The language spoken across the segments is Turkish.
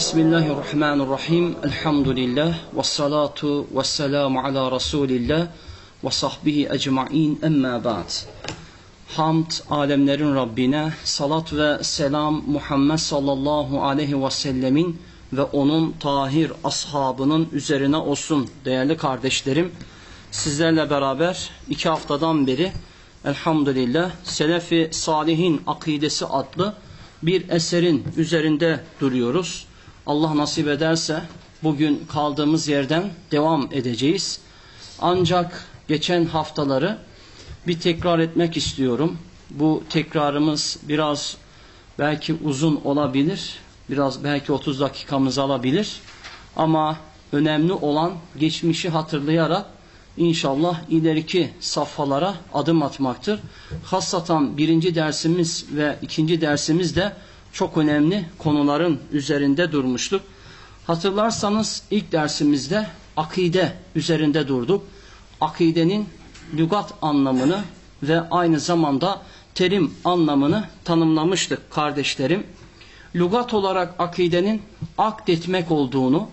Bismillahirrahmanirrahim. Elhamdülillah. Ve salatu ve selamu ala Resulillah ve sahbihi ecma'in emma ba'd. Hamd alemlerin Rabbine, salat ve selam Muhammed sallallahu aleyhi ve sellemin ve onun tahir ashabının üzerine olsun değerli kardeşlerim. Sizlerle beraber iki haftadan beri elhamdülillah Selefi Salihin Akidesi adlı bir eserin üzerinde duruyoruz. Allah nasip ederse bugün kaldığımız yerden devam edeceğiz. Ancak geçen haftaları bir tekrar etmek istiyorum. Bu tekrarımız biraz belki uzun olabilir. Biraz belki 30 dakikamız alabilir. Ama önemli olan geçmişi hatırlayarak inşallah ileriki safhalara adım atmaktır. Hassatan birinci dersimiz ve ikinci dersimiz de çok önemli konuların üzerinde durmuştuk. Hatırlarsanız ilk dersimizde akide üzerinde durduk. Akidenin lügat anlamını ve aynı zamanda terim anlamını tanımlamıştık kardeşlerim. Lügat olarak akidenin akdetmek olduğunu,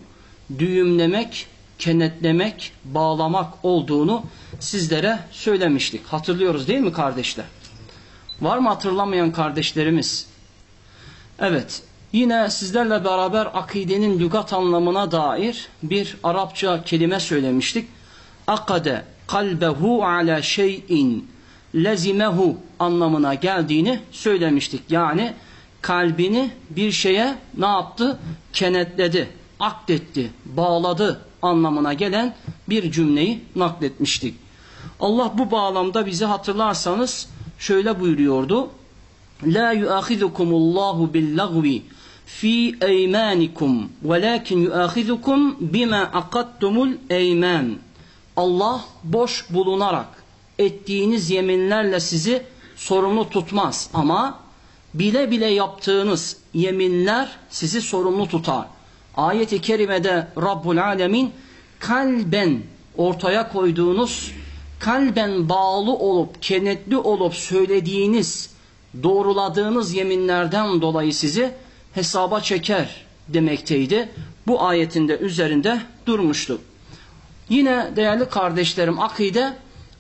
düğümlemek, kenetlemek, bağlamak olduğunu sizlere söylemiştik. Hatırlıyoruz değil mi kardeşler? Var mı hatırlamayan kardeşlerimiz? Evet, yine sizlerle beraber akidenin lügat anlamına dair bir Arapça kelime söylemiştik. Akade kalbehu ala şeyin lezimehu anlamına geldiğini söylemiştik. Yani kalbini bir şeye ne yaptı? Kenetledi, akdetti, bağladı anlamına gelen bir cümleyi nakletmiştik. Allah bu bağlamda bizi hatırlarsanız şöyle buyuruyordu. La yuahizukumullahu billagvi fi eymanikum velakin yuahizukum bima akattumul eyman. Allah boş bulunarak ettiğiniz yeminlerle sizi sorumlu tutmaz ama bile bile yaptığınız yeminler sizi sorumlu tutar. Ayet-i kerimede Rabbul Alemin kalben ortaya koyduğunuz, kalben bağlı olup, kenetli olup söylediğiniz, doğruladığınız yeminlerden dolayı sizi hesaba çeker demekteydi. Bu ayetinde üzerinde durmuştu. Yine değerli kardeşlerim akide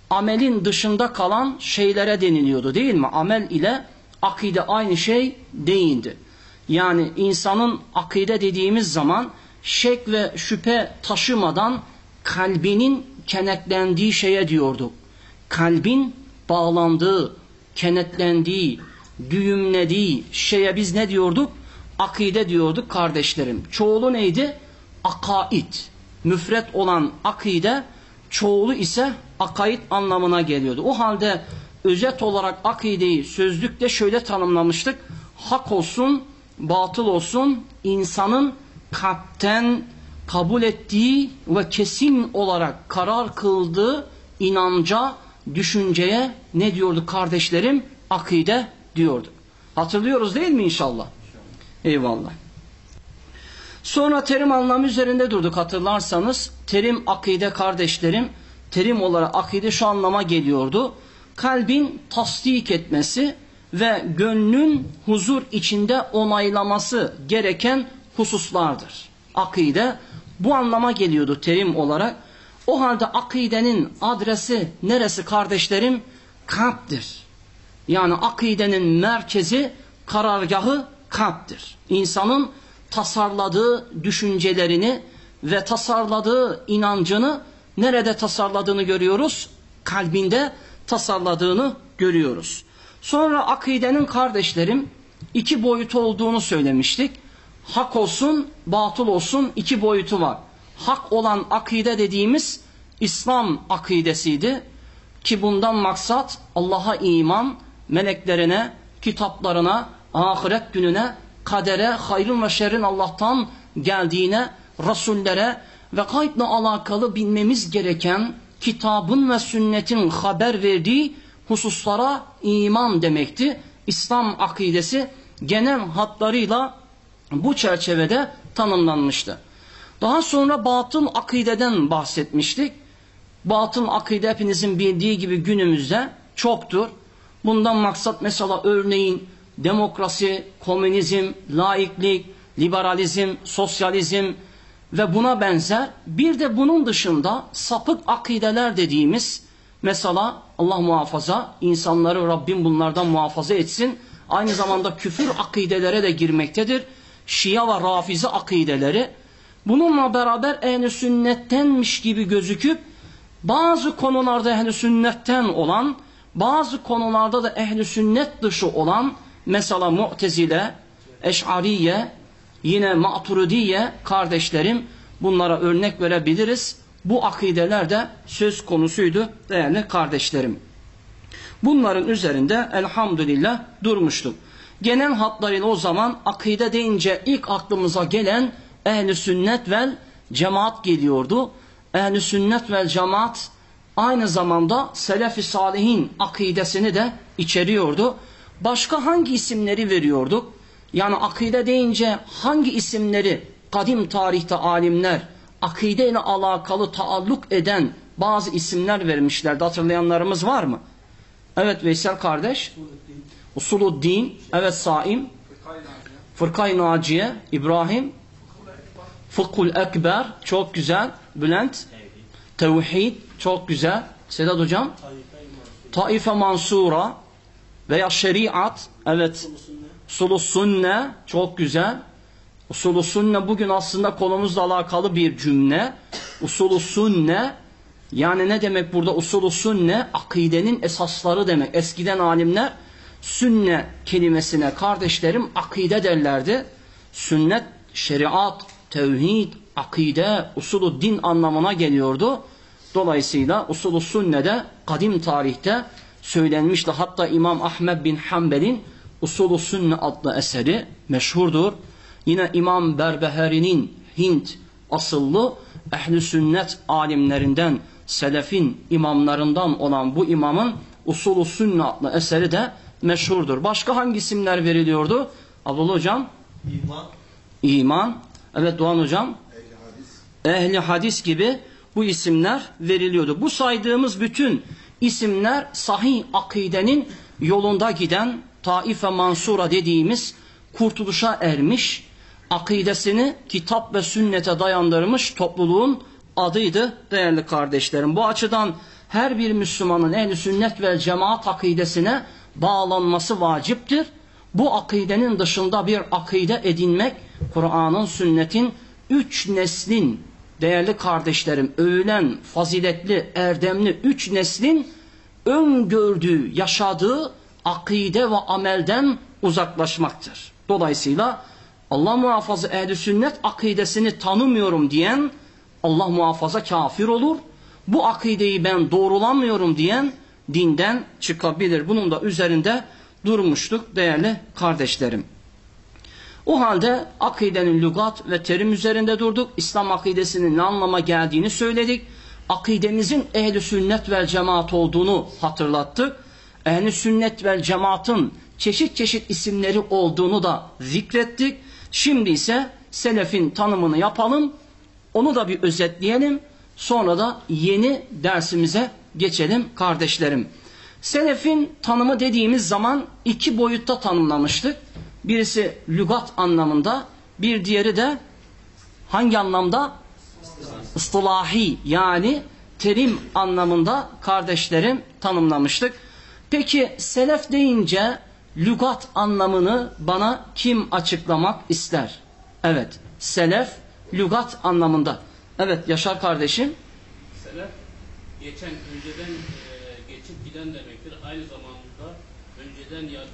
amelin dışında kalan şeylere deniliyordu değil mi? Amel ile akide aynı şey değildi. Yani insanın akide dediğimiz zaman şek ve şüphe taşımadan kalbinin kenetlendiği şeye diyorduk. Kalbin bağlandığı, kenetlendiği, düğümlediği şeye biz ne diyorduk? Akide diyorduk kardeşlerim. Çoğulu neydi? Akaid. Müfret olan akide, çoğulu ise akaid anlamına geliyordu. O halde özet olarak akideyi sözlükte şöyle tanımlamıştık. Hak olsun, batıl olsun insanın kalpten kabul ettiği ve kesin olarak karar kıldığı inanca, düşünceye ne diyordu kardeşlerim? Akide diyordu. Hatırlıyoruz değil mi inşallah? Eyvallah. Sonra terim anlamı üzerinde durduk hatırlarsanız. Terim akide kardeşlerim, terim olarak akide şu anlama geliyordu. Kalbin tasdik etmesi, ve gönlün huzur içinde onaylaması gereken hususlardır. Akide bu anlama geliyordu terim olarak. O halde akidenin adresi neresi kardeşlerim? Kalptir. Yani akidenin merkezi, karargahı kalptir. İnsanın tasarladığı düşüncelerini ve tasarladığı inancını nerede tasarladığını görüyoruz? Kalbinde tasarladığını görüyoruz. Sonra akidenin kardeşlerim iki boyutu olduğunu söylemiştik. Hak olsun, batıl olsun iki boyutu var. Hak olan akide dediğimiz İslam akidesiydi. Ki bundan maksat Allah'a iman, meleklerine, kitaplarına, ahiret gününe, kadere, hayrın ve şerrin Allah'tan geldiğine, rasullere ve gaybla alakalı bilmemiz gereken kitabın ve sünnetin haber verdiği hususlara iman demekti. İslam akidesi genel hatlarıyla bu çerçevede tanımlanmıştı. Daha sonra batıl akideden bahsetmiştik. Batıl akide hepinizin bildiği gibi günümüzde çoktur. Bundan maksat mesela örneğin demokrasi, komünizm, laiklik, liberalizm, sosyalizm ve buna benzer bir de bunun dışında sapık akideler dediğimiz mesela Allah muhafaza insanları Rabbim bunlardan muhafaza etsin. Aynı zamanda küfür akidelere de girmektedir. Şia ve Rafizi akideleri bununla beraber ehli sünnettenmiş gibi gözüküp bazı konularda ehli sünnetten olan bazı konularda da ehli sünnet dışı olan mesela Mu'tezile, Eş'ariye, yine Maturidiye kardeşlerim bunlara örnek verebiliriz. Bu akideler de söz konusuydu değerli kardeşlerim. Bunların üzerinde elhamdülillah durmuştuk. Genel hatlarıyla o zaman akide deyince ilk aklımıza gelen ehli sünnet vel cemaat geliyordu. Ehli sünnet vel cemaat aynı zamanda selef-i salihin akidesini de içeriyordu. Başka hangi isimleri veriyorduk? Yani akide deyince hangi isimleri kadim tarihte alimler akide ile alakalı taalluk eden bazı isimler vermişlerdi. Hatırlayanlarımız var mı? Evet Veysel kardeş. Usuluddin. Evet Saim. Fırkay Naciye. İbrahim. Fıkhul Ekber. Çok güzel. Bülent. Tevhid. Çok güzel. Sedat Hocam. Taife Mansura. Veya Şeriat. Evet. Usulü Sünne. Çok güzel. Usulü Sünne bugün aslında konumuzla alakalı bir cümle. Usulü Sünne yani ne demek burada usulü sünne? Akidenin esasları demek. Eskiden alimler sünne kelimesine kardeşlerim akide derlerdi. Sünnet, şeriat, tevhid, akide, usulü din anlamına geliyordu. Dolayısıyla usulü sünnede kadim tarihte söylenmişti. Hatta İmam Ahmed bin Hanbel'in Usulü Sünne adlı eseri meşhurdur. Yine İmam Berbeheri'nin Hint asıllı ehli sünnet alimlerinden selefin imamlarından olan bu imamın Usulü Sünne adlı eseri de meşhurdur. Başka hangi isimler veriliyordu? Abdullah Hocam? İman. İman. Evet Doğan Hocam? Ehli hadis. Ehli hadis gibi bu isimler veriliyordu. Bu saydığımız bütün isimler sahih akidenin yolunda giden Taife Mansura dediğimiz kurtuluşa ermiş, akidesini kitap ve sünnete dayandırmış topluluğun adıydı değerli kardeşlerim. Bu açıdan her bir Müslümanın ehli sünnet ve cemaat akidesine bağlanması vaciptir. Bu akidenin dışında bir akide edinmek Kur'an'ın sünnetin üç neslin değerli kardeşlerim övülen faziletli erdemli üç neslin öngördüğü yaşadığı akide ve amelden uzaklaşmaktır. Dolayısıyla Allah muhafaza ehli sünnet akidesini tanımıyorum diyen Allah muhafaza kafir olur. Bu akideyi ben doğrulamıyorum diyen dinden çıkabilir. Bunun da üzerinde durmuştuk değerli kardeşlerim. O halde akidenin lügat ve terim üzerinde durduk. İslam akidesinin ne anlama geldiğini söyledik. Akidemizin ehli sünnet vel cemaat olduğunu hatırlattık. Ehli sünnet vel cemaatın çeşit çeşit isimleri olduğunu da zikrettik. Şimdi ise selefin tanımını yapalım. Onu da bir özetleyelim. Sonra da yeni dersimize geçelim kardeşlerim. Selefin tanımı dediğimiz zaman iki boyutta tanımlamıştık. Birisi lügat anlamında, bir diğeri de hangi anlamda? Istilahi yani terim anlamında kardeşlerim tanımlamıştık. Peki selef deyince lügat anlamını bana kim açıklamak ister? Evet, selef lügat anlamında. Evet Yaşar kardeşim. Selef geçen önceden e, geçip giden demektir. Aynı zamanda önceden ya, e,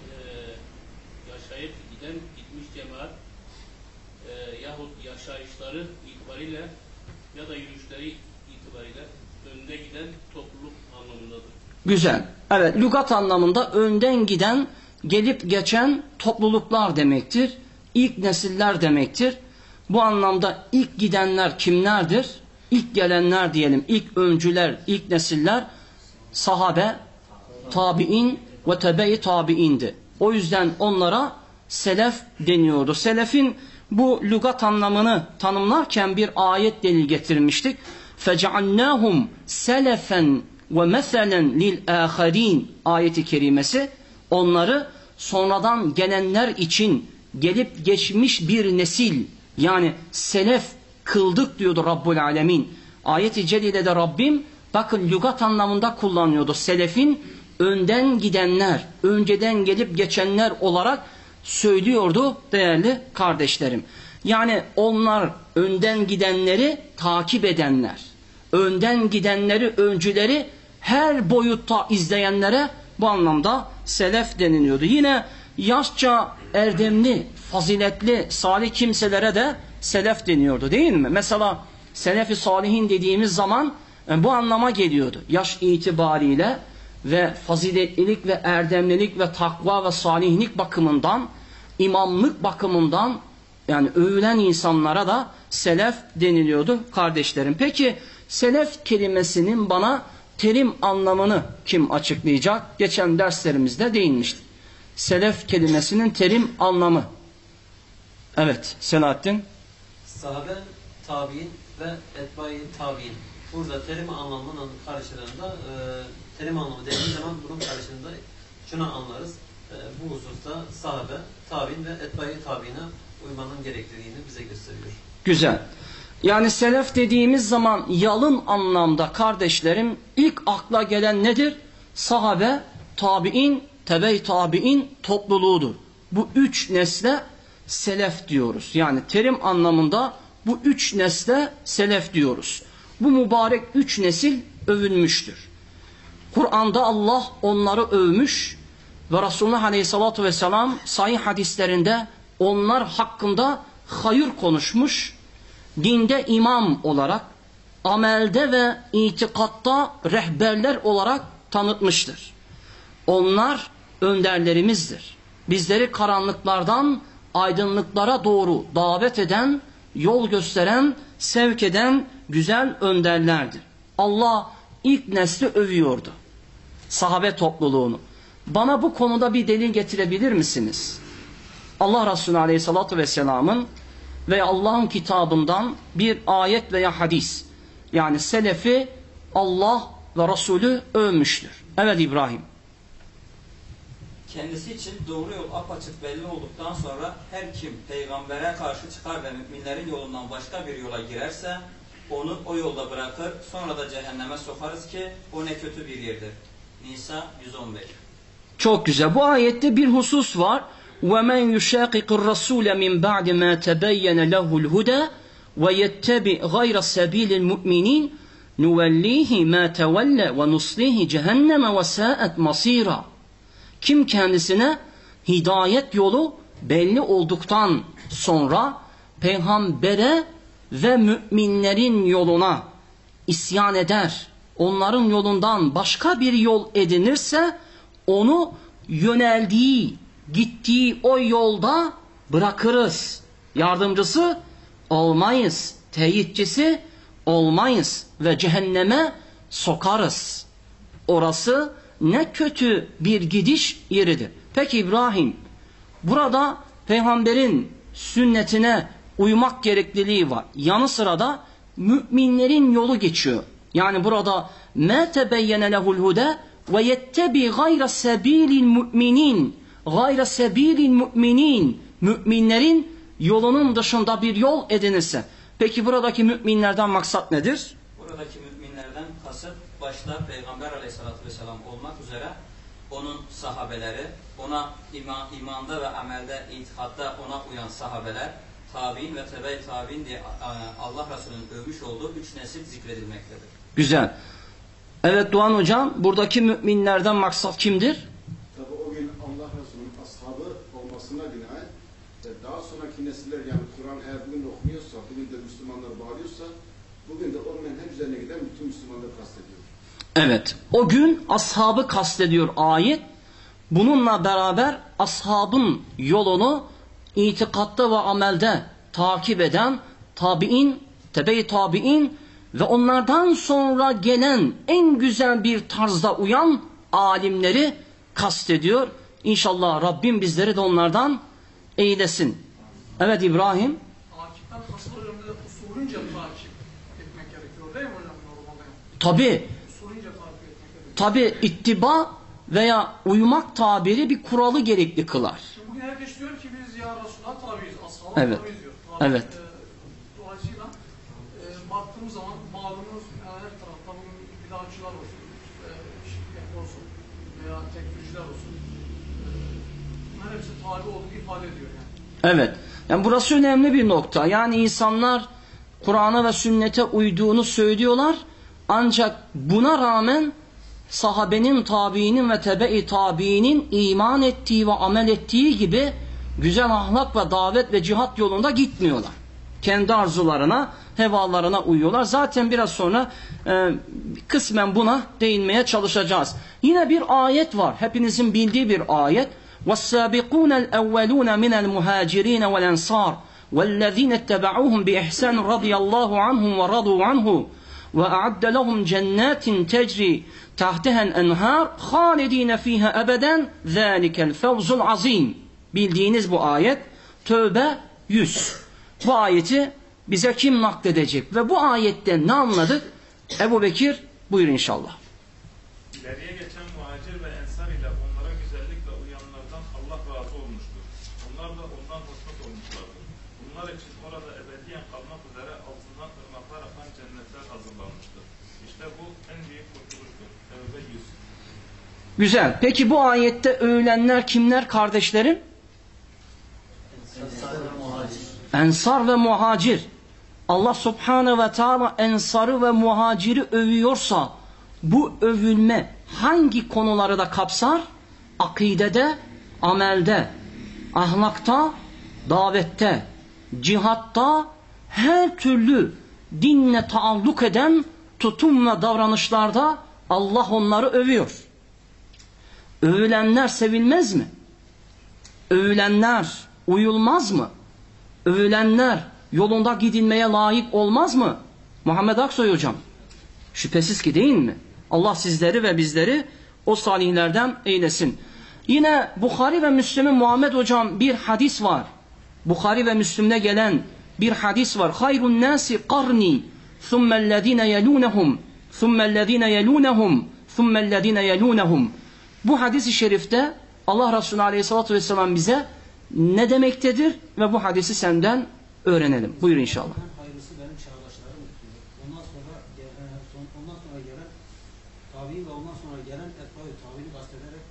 yaşayıp giden gitmiş cemaat e, yahut yaşayışları itibariyle ya da yürüyüşleri itibariyle önde giden topluluk anlamındadır. Güzel. Evet lügat anlamında önden giden gelip geçen topluluklar demektir. İlk nesiller demektir. Bu anlamda ilk gidenler kimlerdir? İlk gelenler diyelim, ilk öncüler, ilk nesiller sahabe, tabi'in ve tebe-i tabi'indi. O yüzden onlara selef deniyordu. Selefin bu lügat anlamını tanımlarken bir ayet delil getirmiştik. فَجَعَلْنَاهُمْ سَلَفًا وَمَثَلًا لِلْآخَرِينَ ayeti kerimesi onları sonradan gelenler için gelip geçmiş bir nesil yani selef kıldık diyordu Rabbul Alemin. Ayet-i Celile'de Rabbim bakın lügat anlamında kullanıyordu. Selefin önden gidenler, önceden gelip geçenler olarak söylüyordu değerli kardeşlerim. Yani onlar önden gidenleri takip edenler, önden gidenleri, öncüleri her boyutta izleyenlere bu anlamda selef deniliyordu. Yine yaşça erdemli, faziletli, salih kimselere de selef deniyordu değil mi? Mesela selefi salihin dediğimiz zaman e, bu anlama geliyordu. Yaş itibariyle ve faziletlilik ve erdemlilik ve takva ve salihlik bakımından, imamlık bakımından yani övülen insanlara da selef deniliyordu kardeşlerim. Peki selef kelimesinin bana terim anlamını kim açıklayacak? Geçen derslerimizde değinmiştik. Selef kelimesinin terim anlamı. Evet Selahattin. Sahabe, tabi'in ve etbai tabi'in. Burada terim anlamının karşılığında e, terim anlamı dediğimiz zaman bunun karşılığında şunu anlarız. E, bu hususta sahabe, tabi'in ve etbai tabi'ine uymanın gerekliliğini bize gösteriyor. Güzel. Yani selef dediğimiz zaman yalın anlamda kardeşlerim ilk akla gelen nedir? Sahabe, tabi'in, tebe tabi'in topluluğudur. Bu üç nesle selef diyoruz. Yani terim anlamında bu üç nesle selef diyoruz. Bu mübarek üç nesil övülmüştür. Kur'an'da Allah onları övmüş ve Resulullah Aleyhisselatü Vesselam sahih hadislerinde onlar hakkında hayır konuşmuş, dinde imam olarak, amelde ve itikatta rehberler olarak tanıtmıştır. Onlar önderlerimizdir. Bizleri karanlıklardan aydınlıklara doğru davet eden, yol gösteren, sevk eden güzel önderlerdir. Allah ilk nesli övüyordu. Sahabe topluluğunu. Bana bu konuda bir delil getirebilir misiniz? Allah Resulü Aleyhisselatü Vesselam'ın ve Allah'ın kitabından bir ayet veya hadis. Yani selefi Allah ve Resulü övmüştür. Evet İbrahim. Kendisi için doğru yol apaçık belli olduktan sonra her kim peygambere karşı çıkar ve müminlerin yolundan başka bir yola girerse onu o yolda bırakır sonra da cehenneme sokarız ki o ne kötü bir yerdir. Nisa 115 Çok güzel. Bu ayette bir husus var. وَمَنْ يُشَاقِقِ الرَّسُولَ مِنْ بَعْدِ مَا تَبَيَّنَ لَهُ الْهُدَى وَيَتَّبِعْ غَيْرَ سَبِيلِ الْمُؤْمِنِينَ نُوَلِّيهِ مَا تَوَلَّ وَنُصْلِهِ جَهَنَّمَ وَسَاءَتْ مَصِيرًا Kim kendisine hidayet yolu belli olduktan sonra peygambere ve müminlerin yoluna isyan eder, onların yolundan başka bir yol edinirse onu yöneldiği, gittiği o yolda bırakırız. Yardımcısı olmayız, teyitçisi olmayız ve cehenneme sokarız. Orası ne kötü bir gidiş yeridir. Peki İbrahim, burada peygamberin sünnetine uymak gerekliliği var. Yanı sıra da müminlerin yolu geçiyor. Yani burada مَا تَبَيَّنَ لَهُ الْهُدَى وَيَتَّبِ غَيْرَ سَب۪يلِ الْمُؤْمِنِينَ غَيْرَ سَب۪يلِ الْمُؤْمِنِينَ Müminlerin yolunun dışında bir yol edinirse. Peki buradaki müminlerden maksat nedir? Buradaki müminlerden kasıt başta Peygamber aleyhissalatü vesselam olmak üzere onun sahabeleri, ona iman, imanda ve amelde, itikatta ona uyan sahabeler, tabi'in ve tebe tabi'in diye e, Allah Resulü'nün övmüş olduğu üç nesil zikredilmektedir. Güzel. Evet Doğan Hocam buradaki müminlerden maksat kimdir? Tabi o gün Allah Resulü'nün ashabı olmasına binaen ve daha sonraki nesiller yani Kur'an eğer bugün okunuyorsa, bugün de Müslümanları bağlıyorsa bugün de o menhec üzerine giden bütün Müslümanları kastediyor. Evet. O gün ashabı kastediyor ayet. Bununla beraber ashabın yolunu itikatta ve amelde takip eden tabi'in, tebe-i tabi'in ve onlardan sonra gelen en güzel bir tarzda uyan alimleri kastediyor. İnşallah Rabbim bizleri de onlardan eylesin. Evet İbrahim. Takipten kasıt hocam bir de usulünce takip etmek gerekiyor değil mi hocam normalde? Tabi tabi ittiba veya uymak tabiri bir kuralı gerekli kılar. Şimdi bugün herkes diyor ki biz ya Resulallah tabiiz, ashaba Evet. tabiiz diyor. Tabi, Evet. E, dolayısıyla e, baktığımız zaman malumuz yani her tarafta bugün bid'atçılar olsun, e, şirketler olsun veya tekfirciler olsun. E, bunların hepsi tabi olduğunu ifade ediyor yani. Evet. Yani burası önemli bir nokta. Yani insanlar Kur'an'a ve sünnete uyduğunu söylüyorlar. Ancak buna rağmen sahabenin, tabiinin ve tebe-i tabiinin iman ettiği ve amel ettiği gibi güzel ahlak ve davet ve cihat yolunda gitmiyorlar. Kendi arzularına, hevalarına uyuyorlar. Zaten biraz sonra e, kısmen buna değinmeye çalışacağız. Yine bir ayet var. Hepinizin bildiği bir ayet. وَالسَّابِقُونَ الْاَوَّلُونَ مِنَ الْمُهَاجِرِينَ وَالْاَنْصَارِ وَالَّذ۪ينَ اتَّبَعُوهُمْ بِإِحْسَانٍ رَضِيَ اللّٰهُ عَنْهُمْ وَرَضُوا عَنْهُ وَأَعَدَّ لَهُمْ جَنَّاتٍ تَجْرِي تَحْتَهَا الْاَنْهَارِ خَالِد۪ينَ ف۪يهَا أَبَدًا ذَٰلِكَ الْفَوْزُ الْعَظ۪يمِ Bildiğiniz bu ayet Tövbe 100. Bu ayeti bize kim nakledecek? Ve bu ayetten ne anladık? Ebu Bekir buyur inşallah. Güzel. Peki bu ayette övülenler kimler kardeşlerim? Ensar ve muhacir. Allah subhanahu ve teala ensarı ve muhaciri övüyorsa bu övülme hangi konuları da kapsar? Akidede, amelde, ahlakta, davette, cihatta, her türlü dinle taalluk eden tutum ve davranışlarda Allah onları övüyor. Övülenler sevilmez mi? Övülenler uyulmaz mı? Övülenler yolunda gidilmeye layık olmaz mı? Muhammed Aksoy hocam. Şüphesiz ki değil mi? Allah sizleri ve bizleri o salihlerden eylesin. Yine Bukhari ve Müslim'in Muhammed hocam bir hadis var. Bukhari ve Müslim'de gelen bir hadis var. Hayrun nasi qarni thummellezine yelunehum thummellezine yelunehum thummellezine yelunehum Bu hadis-i şerifte Allah Resulü Aleyhisselatü Vesselam bize ne demektedir ve bu hadisi senden öğrenelim. Buyur inşallah. Hayırlısı benim çağdaşlarım diyor. Ondan sonra ondan sonra gelen tabi'in ve ondan sonra gelen etbaı tabi'ini kastederek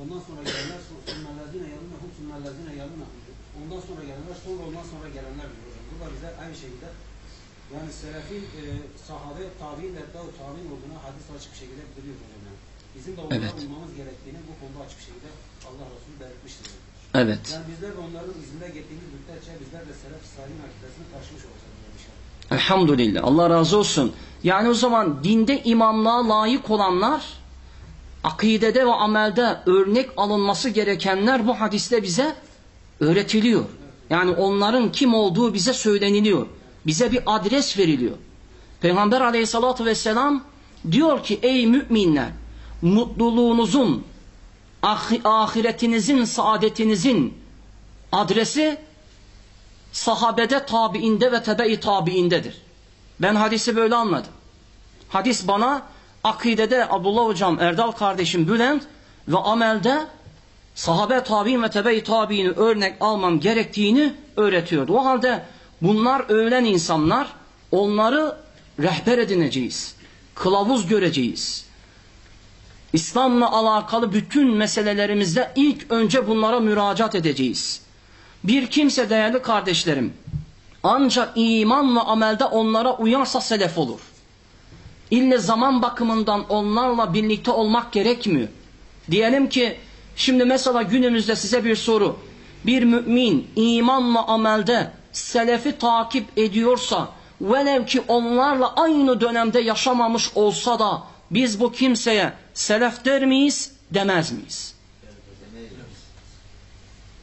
ondan sonra gelenler sümmellezine yalınahum sümmellezine yalınahum diyor. Ondan sonra gelenler sonra ondan sonra gelenler diyor. Bu da bize aynı şekilde yani selefin e, sahabe tabi'in ve etbaı tabi'in olduğuna hadis açık bir şekilde biliyor. Bizim de onlara Evet. uymamız gerektiğini bu konuda açık şekilde Allah Resulü belirtmiştir. Evet. Yani bizler de onların izinde gittiğimiz müddetçe bizler de selef-i salihin akidesini taşımış olacağız. Elhamdülillah. Allah razı olsun. Yani o zaman dinde imamlığa layık olanlar akidede ve amelde örnek alınması gerekenler bu hadiste bize öğretiliyor. Yani onların kim olduğu bize söyleniliyor. Bize bir adres veriliyor. Peygamber aleyhissalatü vesselam diyor ki ey müminler mutluluğunuzun ahi- ahiretinizin saadetinizin adresi sahabede tabiinde ve tebe-i tabiindedir. Ben hadisi böyle anladım. Hadis bana akidede Abdullah hocam, Erdal kardeşim Bülent ve amelde sahabe tabi'in ve tebe-i tabiini örnek almam gerektiğini öğretiyordu. O halde bunlar öğlen insanlar, onları rehber edineceğiz. Kılavuz göreceğiz. İslam'la alakalı bütün meselelerimizde ilk önce bunlara müracaat edeceğiz. Bir kimse değerli kardeşlerim ancak iman ve amelde onlara uyarsa selef olur. İlle zaman bakımından onlarla birlikte olmak gerekmiyor. Diyelim ki şimdi mesela günümüzde size bir soru. Bir mümin iman ve amelde selefi takip ediyorsa velev ki onlarla aynı dönemde yaşamamış olsa da biz bu kimseye selef der miyiz demez miyiz?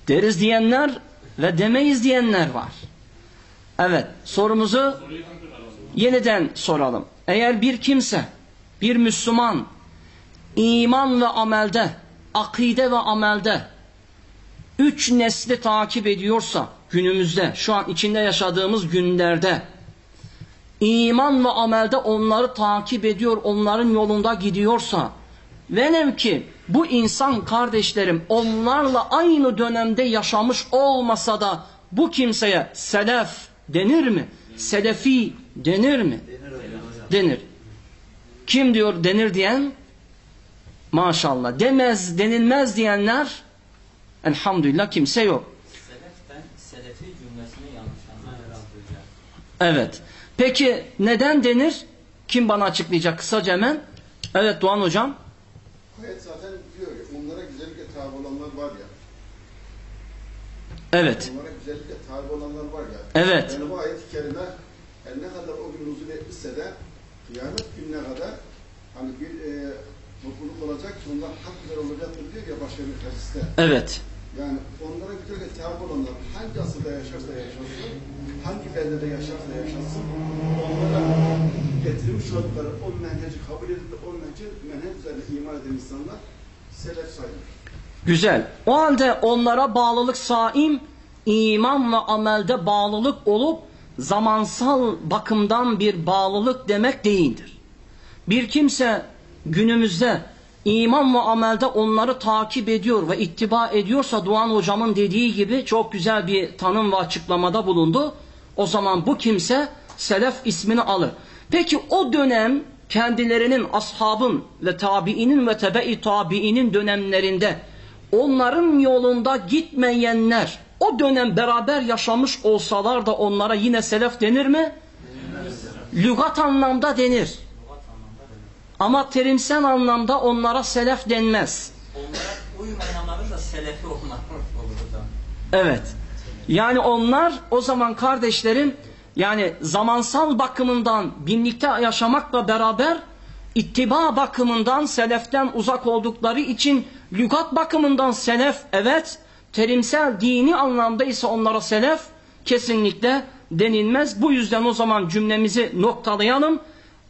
Deriz diyenler ve demeyiz diyenler var. Evet sorumuzu yeniden soralım. Eğer bir kimse, bir Müslüman iman ve amelde, akide ve amelde üç nesli takip ediyorsa günümüzde, şu an içinde yaşadığımız günlerde iman ve amelde onları takip ediyor, onların yolunda gidiyorsa velev ki bu insan kardeşlerim onlarla aynı dönemde yaşamış olmasa da bu kimseye selef denir mi? Selefi denir mi? Denir. Kim diyor denir diyen? Maşallah. Demez, denilmez diyenler elhamdülillah kimse yok. Seleften selefi cümlesini yanlış anladı hocam. Evet. Peki neden denir? Kim bana açıklayacak kısaca hemen? Evet Doğan hocam. Ayet zaten diyor ya, onlara güzellikle tabi olanlar var ya. Evet. Onlara güzellikle tabi olanlar var ya. Evet. Yani bu ayet-i kerime yani ne kadar o gün nuzul etmişse de kıyamet gününe kadar hani bir e, mutluluk olacak ki onlar hak güzel olacaktır diyor ya başka bir hadiste. Evet. Yani onlara güzellikle tabi olanlar hangi asırda yaşarsa yaşasın, hangi beldede yaşarsa yaşasın, onlara getirmiş oldukları o menheci kabul edip de o menheci, menhec üzerine iman eden insanlar selef sayılır. Güzel. O halde onlara bağlılık saim, iman ve amelde bağlılık olup zamansal bakımdan bir bağlılık demek değildir. Bir kimse günümüzde iman ve amelde onları takip ediyor ve ittiba ediyorsa Doğan hocamın dediği gibi çok güzel bir tanım ve açıklamada bulundu. O zaman bu kimse selef ismini alır. Peki o dönem kendilerinin ashabın ve tabiinin ve tebe-i tabiinin dönemlerinde onların yolunda gitmeyenler o dönem beraber yaşamış olsalar da onlara yine selef denir mi? Lügat anlamda denir. Ama terimsel anlamda onlara selef denmez. Onlara uymayanların da selefi hocam. Evet. Yani onlar o zaman kardeşlerim yani zamansal bakımından birlikte yaşamakla beraber ittiba bakımından seleften uzak oldukları için lügat bakımından selef evet terimsel dini anlamda ise onlara selef kesinlikle denilmez. Bu yüzden o zaman cümlemizi noktalayalım.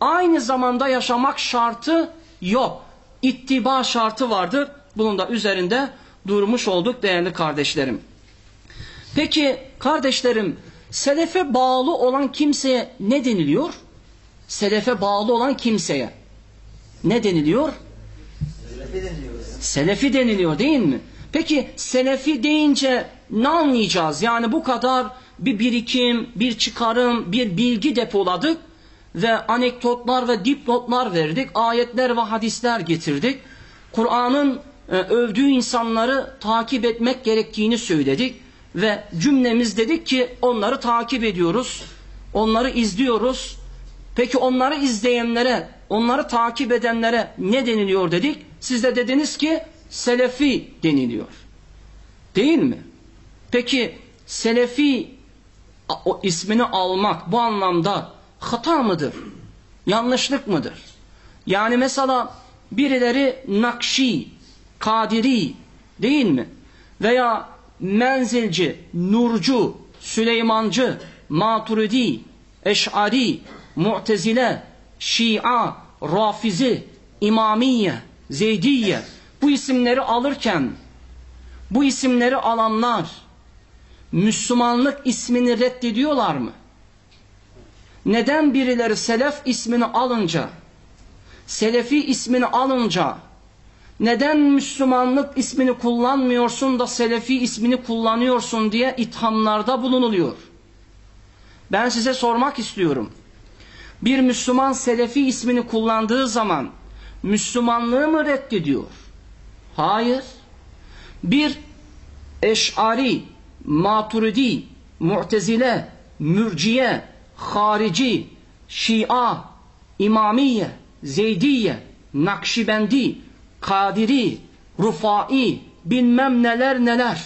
Aynı zamanda yaşamak şartı yok. İttiba şartı vardır. Bunun da üzerinde durmuş olduk değerli kardeşlerim. Peki kardeşlerim selefe bağlı olan kimseye ne deniliyor? Selefe bağlı olan kimseye ne deniliyor? Selefi deniliyor değil mi? Peki selefi deyince ne anlayacağız? Yani bu kadar bir birikim, bir çıkarım, bir bilgi depoladık ve anekdotlar ve dipnotlar verdik. Ayetler ve hadisler getirdik. Kur'an'ın e, övdüğü insanları takip etmek gerektiğini söyledik ve cümlemiz dedik ki onları takip ediyoruz. Onları izliyoruz. Peki onları izleyenlere, onları takip edenlere ne deniliyor dedik? Siz de dediniz ki selefi deniliyor. Değil mi? Peki selefi o ismini almak bu anlamda hata mıdır? Yanlışlık mıdır? Yani mesela birileri Nakşi, Kadiri değil mi? Veya Menzilci, Nurcu, Süleymancı, Maturidi, Eş'ari, Mu'tezile, Şia, Rafizi, İmamiye, Zeydiye bu isimleri alırken bu isimleri alanlar Müslümanlık ismini reddediyorlar mı? Neden birileri Selef ismini alınca Selefi ismini alınca neden Müslümanlık ismini kullanmıyorsun da Selefi ismini kullanıyorsun diye ithamlarda bulunuluyor. Ben size sormak istiyorum. Bir Müslüman Selefi ismini kullandığı zaman Müslümanlığı mı reddediyor? Hayır. Bir Eş'ari, Maturidi, Mu'tezile, Mürciye, Harici, Şia, İmamiye, Zeydiye, Nakşibendi, Kadiri, Rufai, bilmem neler neler.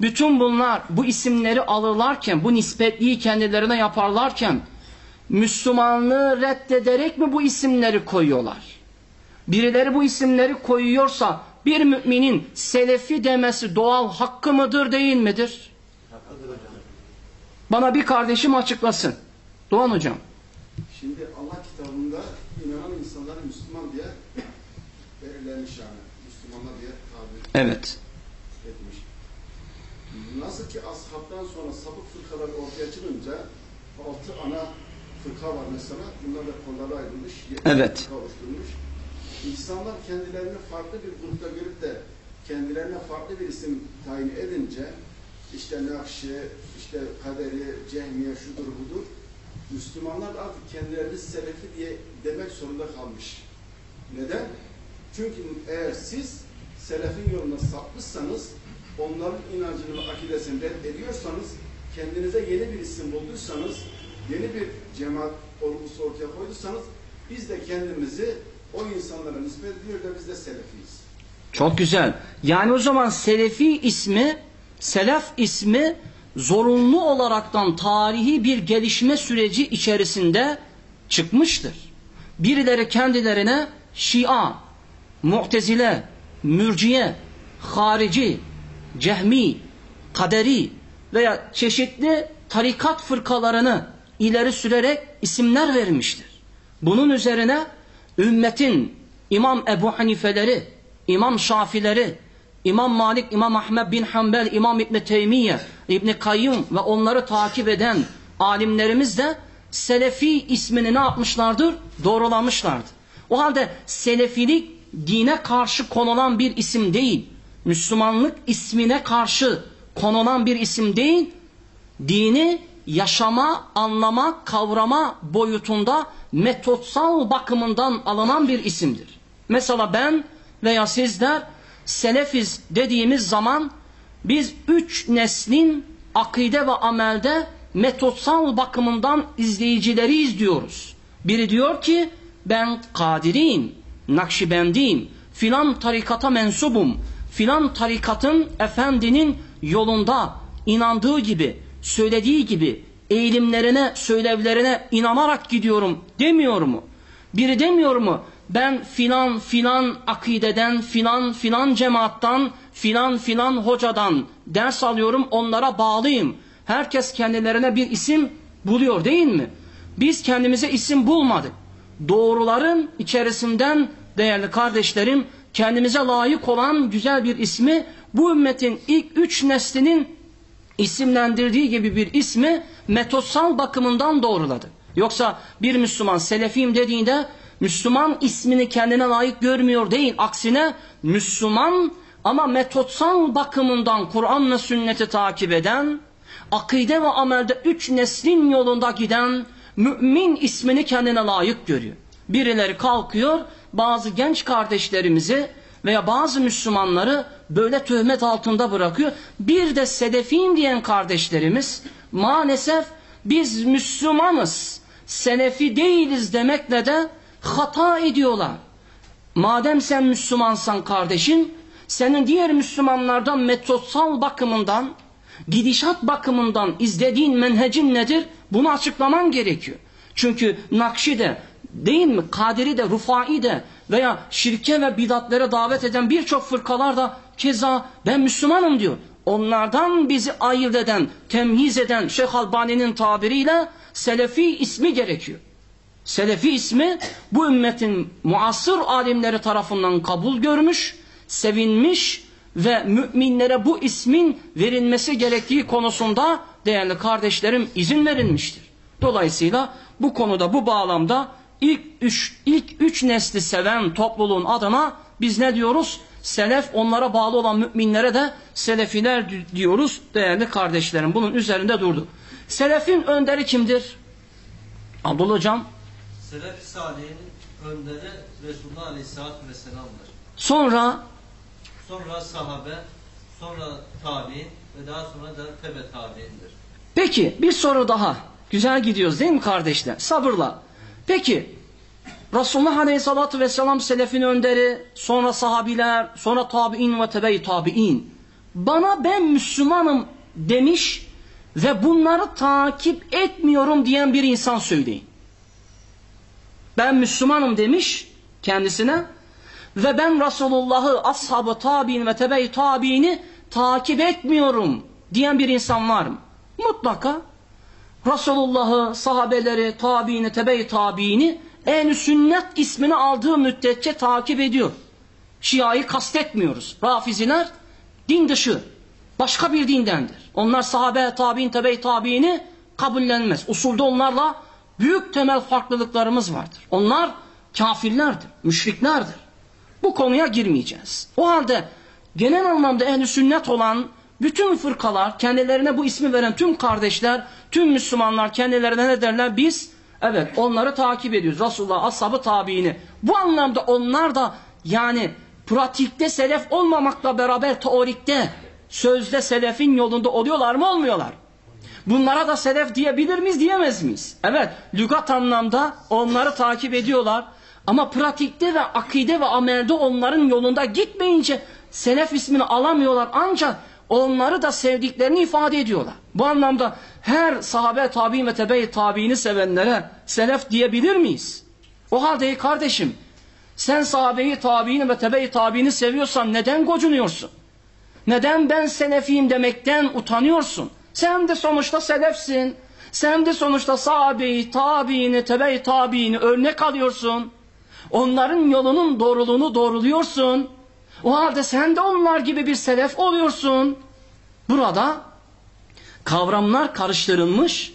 Bütün bunlar bu isimleri alırlarken, bu nispetliği kendilerine yaparlarken Müslümanlığı reddederek mi bu isimleri koyuyorlar? Birileri bu isimleri koyuyorsa bir müminin selefi demesi doğal hakkı mıdır değil midir? Bana bir kardeşim açıklasın. Doğan hocam. Şimdi Allah kitabında inanan insanları Müslüman diye belirlenmiş yani. Müslümanlar diye tabir Evet. etmiş. Nasıl ki ashabtan sonra sapık fırkalar ortaya çıkınca altı ana fırka var mesela. Bunlar da kollara ayrılmış. Evet. Fırka insanlar kendilerini farklı bir grupta görüp de kendilerine farklı bir isim tayin edince işte Nakşi, işte Kaderi, Cehmiye, şudur budur Müslümanlar artık kendilerini Selefi diye demek zorunda kalmış. Neden? Çünkü eğer siz Selefin yoluna sapmışsanız onların inancını ve akidesini reddediyorsanız kendinize yeni bir isim bulduysanız yeni bir cemaat olgusu ortaya koyduysanız biz de kendimizi o insanlara nispet ediyor da biz de Selefiyiz. Çok güzel. Yani o zaman Selefi ismi, Selef ismi zorunlu olaraktan tarihi bir gelişme süreci içerisinde çıkmıştır. Birileri kendilerine Şia, Mu'tezile, Mürciye, Harici, Cehmi, Kaderi veya çeşitli tarikat fırkalarını ileri sürerek isimler vermiştir. Bunun üzerine ümmetin İmam Ebu Hanifeleri, İmam Şafileri, İmam Malik, İmam Ahmed bin Hanbel, İmam İbni Teymiye, İbni Kayyum ve onları takip eden alimlerimiz de Selefi ismini ne yapmışlardır? Doğrulamışlardır. O halde Selefilik dine karşı konulan bir isim değil. Müslümanlık ismine karşı konulan bir isim değil. Dini yaşama, anlama, kavrama boyutunda metotsal bakımından alınan bir isimdir. Mesela ben veya sizler Selefiz dediğimiz zaman biz üç neslin akide ve amelde metotsal bakımından izleyicileriyiz diyoruz. Biri diyor ki ben Kadiriyim, Nakşibendiyim, filan tarikata mensubum, filan tarikatın efendinin yolunda inandığı gibi, söylediği gibi eğilimlerine, söylevlerine inanarak gidiyorum demiyor mu? Biri demiyor mu? Ben filan filan akideden, filan filan cemaattan, filan filan hocadan ders alıyorum, onlara bağlıyım. Herkes kendilerine bir isim buluyor değil mi? Biz kendimize isim bulmadık. Doğruların içerisinden değerli kardeşlerim kendimize layık olan güzel bir ismi bu ümmetin ilk üç neslinin isimlendirdiği gibi bir ismi metotsal bakımından doğruladı. Yoksa bir Müslüman selefiyim dediğinde Müslüman ismini kendine layık görmüyor değil. Aksine Müslüman ama metotsal bakımından Kur'an ve sünneti takip eden, akide ve amelde üç neslin yolunda giden mümin ismini kendine layık görüyor. Birileri kalkıyor bazı genç kardeşlerimizi veya bazı Müslümanları böyle töhmet altında bırakıyor. Bir de sedefiyim diyen kardeşlerimiz maalesef biz Müslümanız, selefi değiliz demekle de hata ediyorlar. Madem sen Müslümansan kardeşim, senin diğer Müslümanlardan metotsal bakımından, gidişat bakımından izlediğin menhecin nedir? Bunu açıklaman gerekiyor. Çünkü Nakşi de, değil mi? Kadiri de, Rufai de veya şirke ve bidatlere davet eden birçok fırkalar da keza ben Müslümanım diyor. Onlardan bizi ayırt eden, temyiz eden Şeyh Albani'nin tabiriyle Selefi ismi gerekiyor. Selefi ismi bu ümmetin muasır alimleri tarafından kabul görmüş, sevinmiş ve müminlere bu ismin verilmesi gerektiği konusunda değerli kardeşlerim izin verilmiştir. Dolayısıyla bu konuda bu bağlamda ilk üç, ilk üç nesli seven topluluğun adına biz ne diyoruz? Selef onlara bağlı olan müminlere de selefiler diyoruz değerli kardeşlerim. Bunun üzerinde durdu. Selefin önderi kimdir? Abdullah Hocam. Selef-i Salih'in önderi Resulullah Aleyhisselatü Vesselam'dır. Sonra Sonra sahabe, sonra tabi'in ve daha sonra da tebe tabi'indir. Peki bir soru daha. Güzel gidiyoruz değil mi kardeşler? Sabırla. Peki Resulullah Aleyhisselatü Vesselam selefin önderi, sonra sahabiler, sonra tabi'in ve tebe tabi'in. Bana ben Müslümanım demiş ve bunları takip etmiyorum diyen bir insan söyleyin. Ben Müslümanım demiş kendisine ve ben Resulullah'ı, ashabı, tabi'in ve tebe tabi'ini takip etmiyorum diyen bir insan var mı? Mutlaka Resulullah'ı, sahabeleri, tabiini, tebe tabiini en sünnet ismini aldığı müddetçe takip ediyor. Şia'yı kastetmiyoruz. Rafiziler din dışı. Başka bir dindendir. Onlar sahabe, tabi'in, tebe tabiini kabullenmez. Usulde onlarla büyük temel farklılıklarımız vardır. Onlar kafirlerdir, müşriklerdir. Bu konuya girmeyeceğiz. O halde genel anlamda ehli sünnet olan bütün fırkalar, kendilerine bu ismi veren tüm kardeşler, tüm Müslümanlar kendilerine ne derler? Biz evet onları takip ediyoruz. Resulullah, ashabı, tabiini. Bu anlamda onlar da yani pratikte selef olmamakla beraber teorikte, sözde selefin yolunda oluyorlar mı olmuyorlar? Bunlara da selef diyebilir miyiz diyemez miyiz? Evet lügat anlamda onları takip ediyorlar. Ama pratikte ve akide ve amelde onların yolunda gitmeyince selef ismini alamıyorlar. Ancak onları da sevdiklerini ifade ediyorlar. Bu anlamda her sahabe tabi'in ve tebe-i tabi'ini sevenlere selef diyebilir miyiz? O halde kardeşim sen sahabeyi tabi'ini ve tebe-i tabi'ini seviyorsan neden gocunuyorsun? Neden ben selefiyim demekten utanıyorsun? Sen de sonuçta selefsin. Sen de sonuçta sahabeyi, tabiini, tebe-i tabiini örnek alıyorsun. Onların yolunun doğruluğunu doğruluyorsun. O halde sen de onlar gibi bir selef oluyorsun. Burada kavramlar karıştırılmış,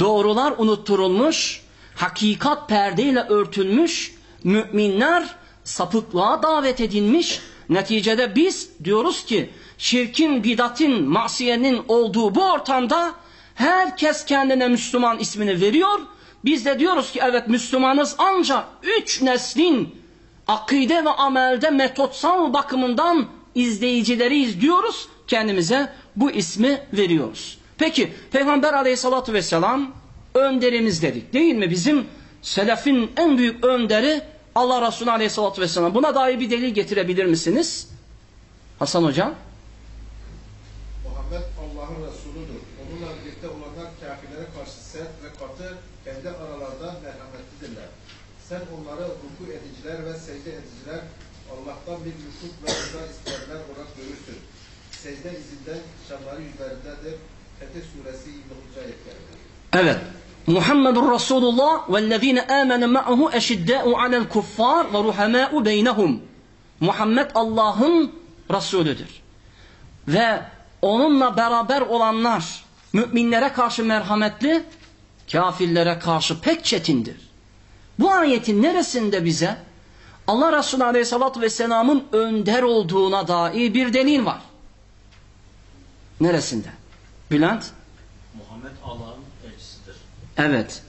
doğrular unutturulmuş, hakikat perdeyle örtülmüş, müminler sapıklığa davet edilmiş. Neticede biz diyoruz ki şirkin, bidatin, masiyenin olduğu bu ortamda herkes kendine Müslüman ismini veriyor. Biz de diyoruz ki evet Müslümanız ancak üç neslin akide ve amelde metotsal bakımından izleyicileri izliyoruz. Kendimize bu ismi veriyoruz. Peki Peygamber aleyhissalatü vesselam önderimiz dedik değil mi? Bizim selefin en büyük önderi Allah Resulü aleyhissalatü vesselam. Buna dair bir delil getirebilir misiniz? Hasan hocam. Muhammed Allah'ın Resuludur. Onunla birlikte olanlar kafirlere karşı sert ve katı kendi aralarında merhametlidirler. Sen onları ruku ediciler ve secde ediciler Allah'tan bir lütuf ve rıza isteyenler olarak görürsün. Secde izinden şanları yüzlerindedir. Fetih suresi 29. ayetlerinde. Evet. Muhammedun Resulullah vellezine amene ma'ahu eşiddâ'u alel kuffar ve ruhamâ'u beynehum. Muhammed Allah'ın Resulüdür. Ve onunla beraber olanlar müminlere karşı merhametli, kafirlere karşı pek çetindir. Bu ayetin neresinde bize Allah Resulü Aleyhisselatü Vesselam'ın önder olduğuna dair bir delil var? Neresinde? Bülent? Muhammed Allah'ın elçisidir. Evet.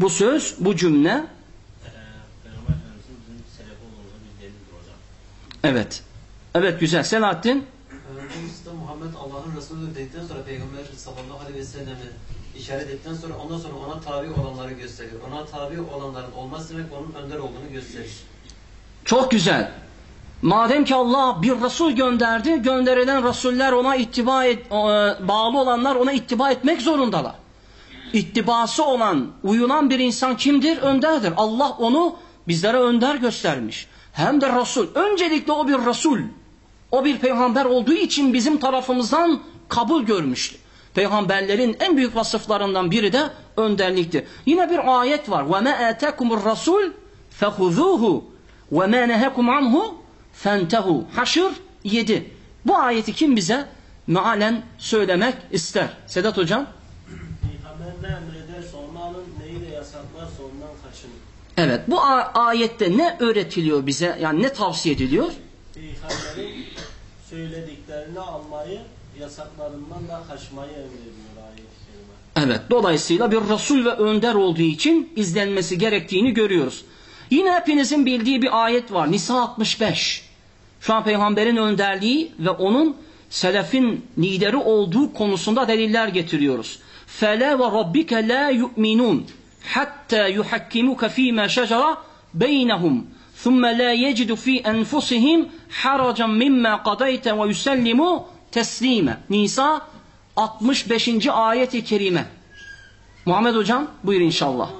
Bu söz, bu cümle Ee, Peygamber Efendimiz'in bizim selef olduğumuza bir delildir hocam. evet. Evet güzel. Selahattin? Birincisi de Muhammed Allah'ın Resulü dedikten sonra Peygamber sallallahu aleyhi ve sellem'i işaret ettikten sonra ondan sonra ona tabi olanları gösteriyor. Ona tabi olanların olması demek onun önder olduğunu gösterir. Çok güzel. Madem ki Allah bir Resul gönderdi, gönderilen Resuller ona ittiba et, e, bağlı olanlar ona ittiba etmek zorundalar. İttibası olan, uyulan bir insan kimdir? Önderdir. Allah onu bizlere önder göstermiş. Hem de Resul. Öncelikle o bir Resul. O bir peygamber olduğu için bizim tarafımızdan kabul görmüştü. Peygamberlerin en büyük vasıflarından biri de önderlikti. Yine bir ayet var. وَمَا آتَاكُمُ الرَّسُولُ فَخُذُوهُ وَمَا نَهَكُمْ عَنْهُ فَانْتَهُ Haşr 7. Bu ayeti kim bize mealen söylemek ister? Sedat Hocam. Peygamber ne emrederse onu alın, neyi de yasaklarsa ondan kaçının. Evet bu a- ayette ne öğretiliyor bize? Yani ne tavsiye ediliyor? Peygamberin söylediklerini almayı, yasaklarından da kaçmayı emrediyor ayet-i kerime. Evet dolayısıyla bir Resul ve önder olduğu için izlenmesi gerektiğini görüyoruz. Yine hepinizin bildiği bir ayet var. Nisa 65. Şu an peygamberin önderliği ve onun selefin lideri olduğu konusunda deliller getiriyoruz. فَلَا وَرَبِّكَ لَا يُؤْمِنُونَ حَتَّى يُحَكِّمُكَ ف۪ي مَا شَجَرَ بَيْنَهُمْ ثُمَّ لَا يَجِدُ ف۪ي أَنفُسِهِمْ حَرَجًا مِمَّا قَضَيْتَ وَيُسَلِّمُوا teslime. Nisa 65. ayet-i kerime. Muhammed hocam buyur inşallah.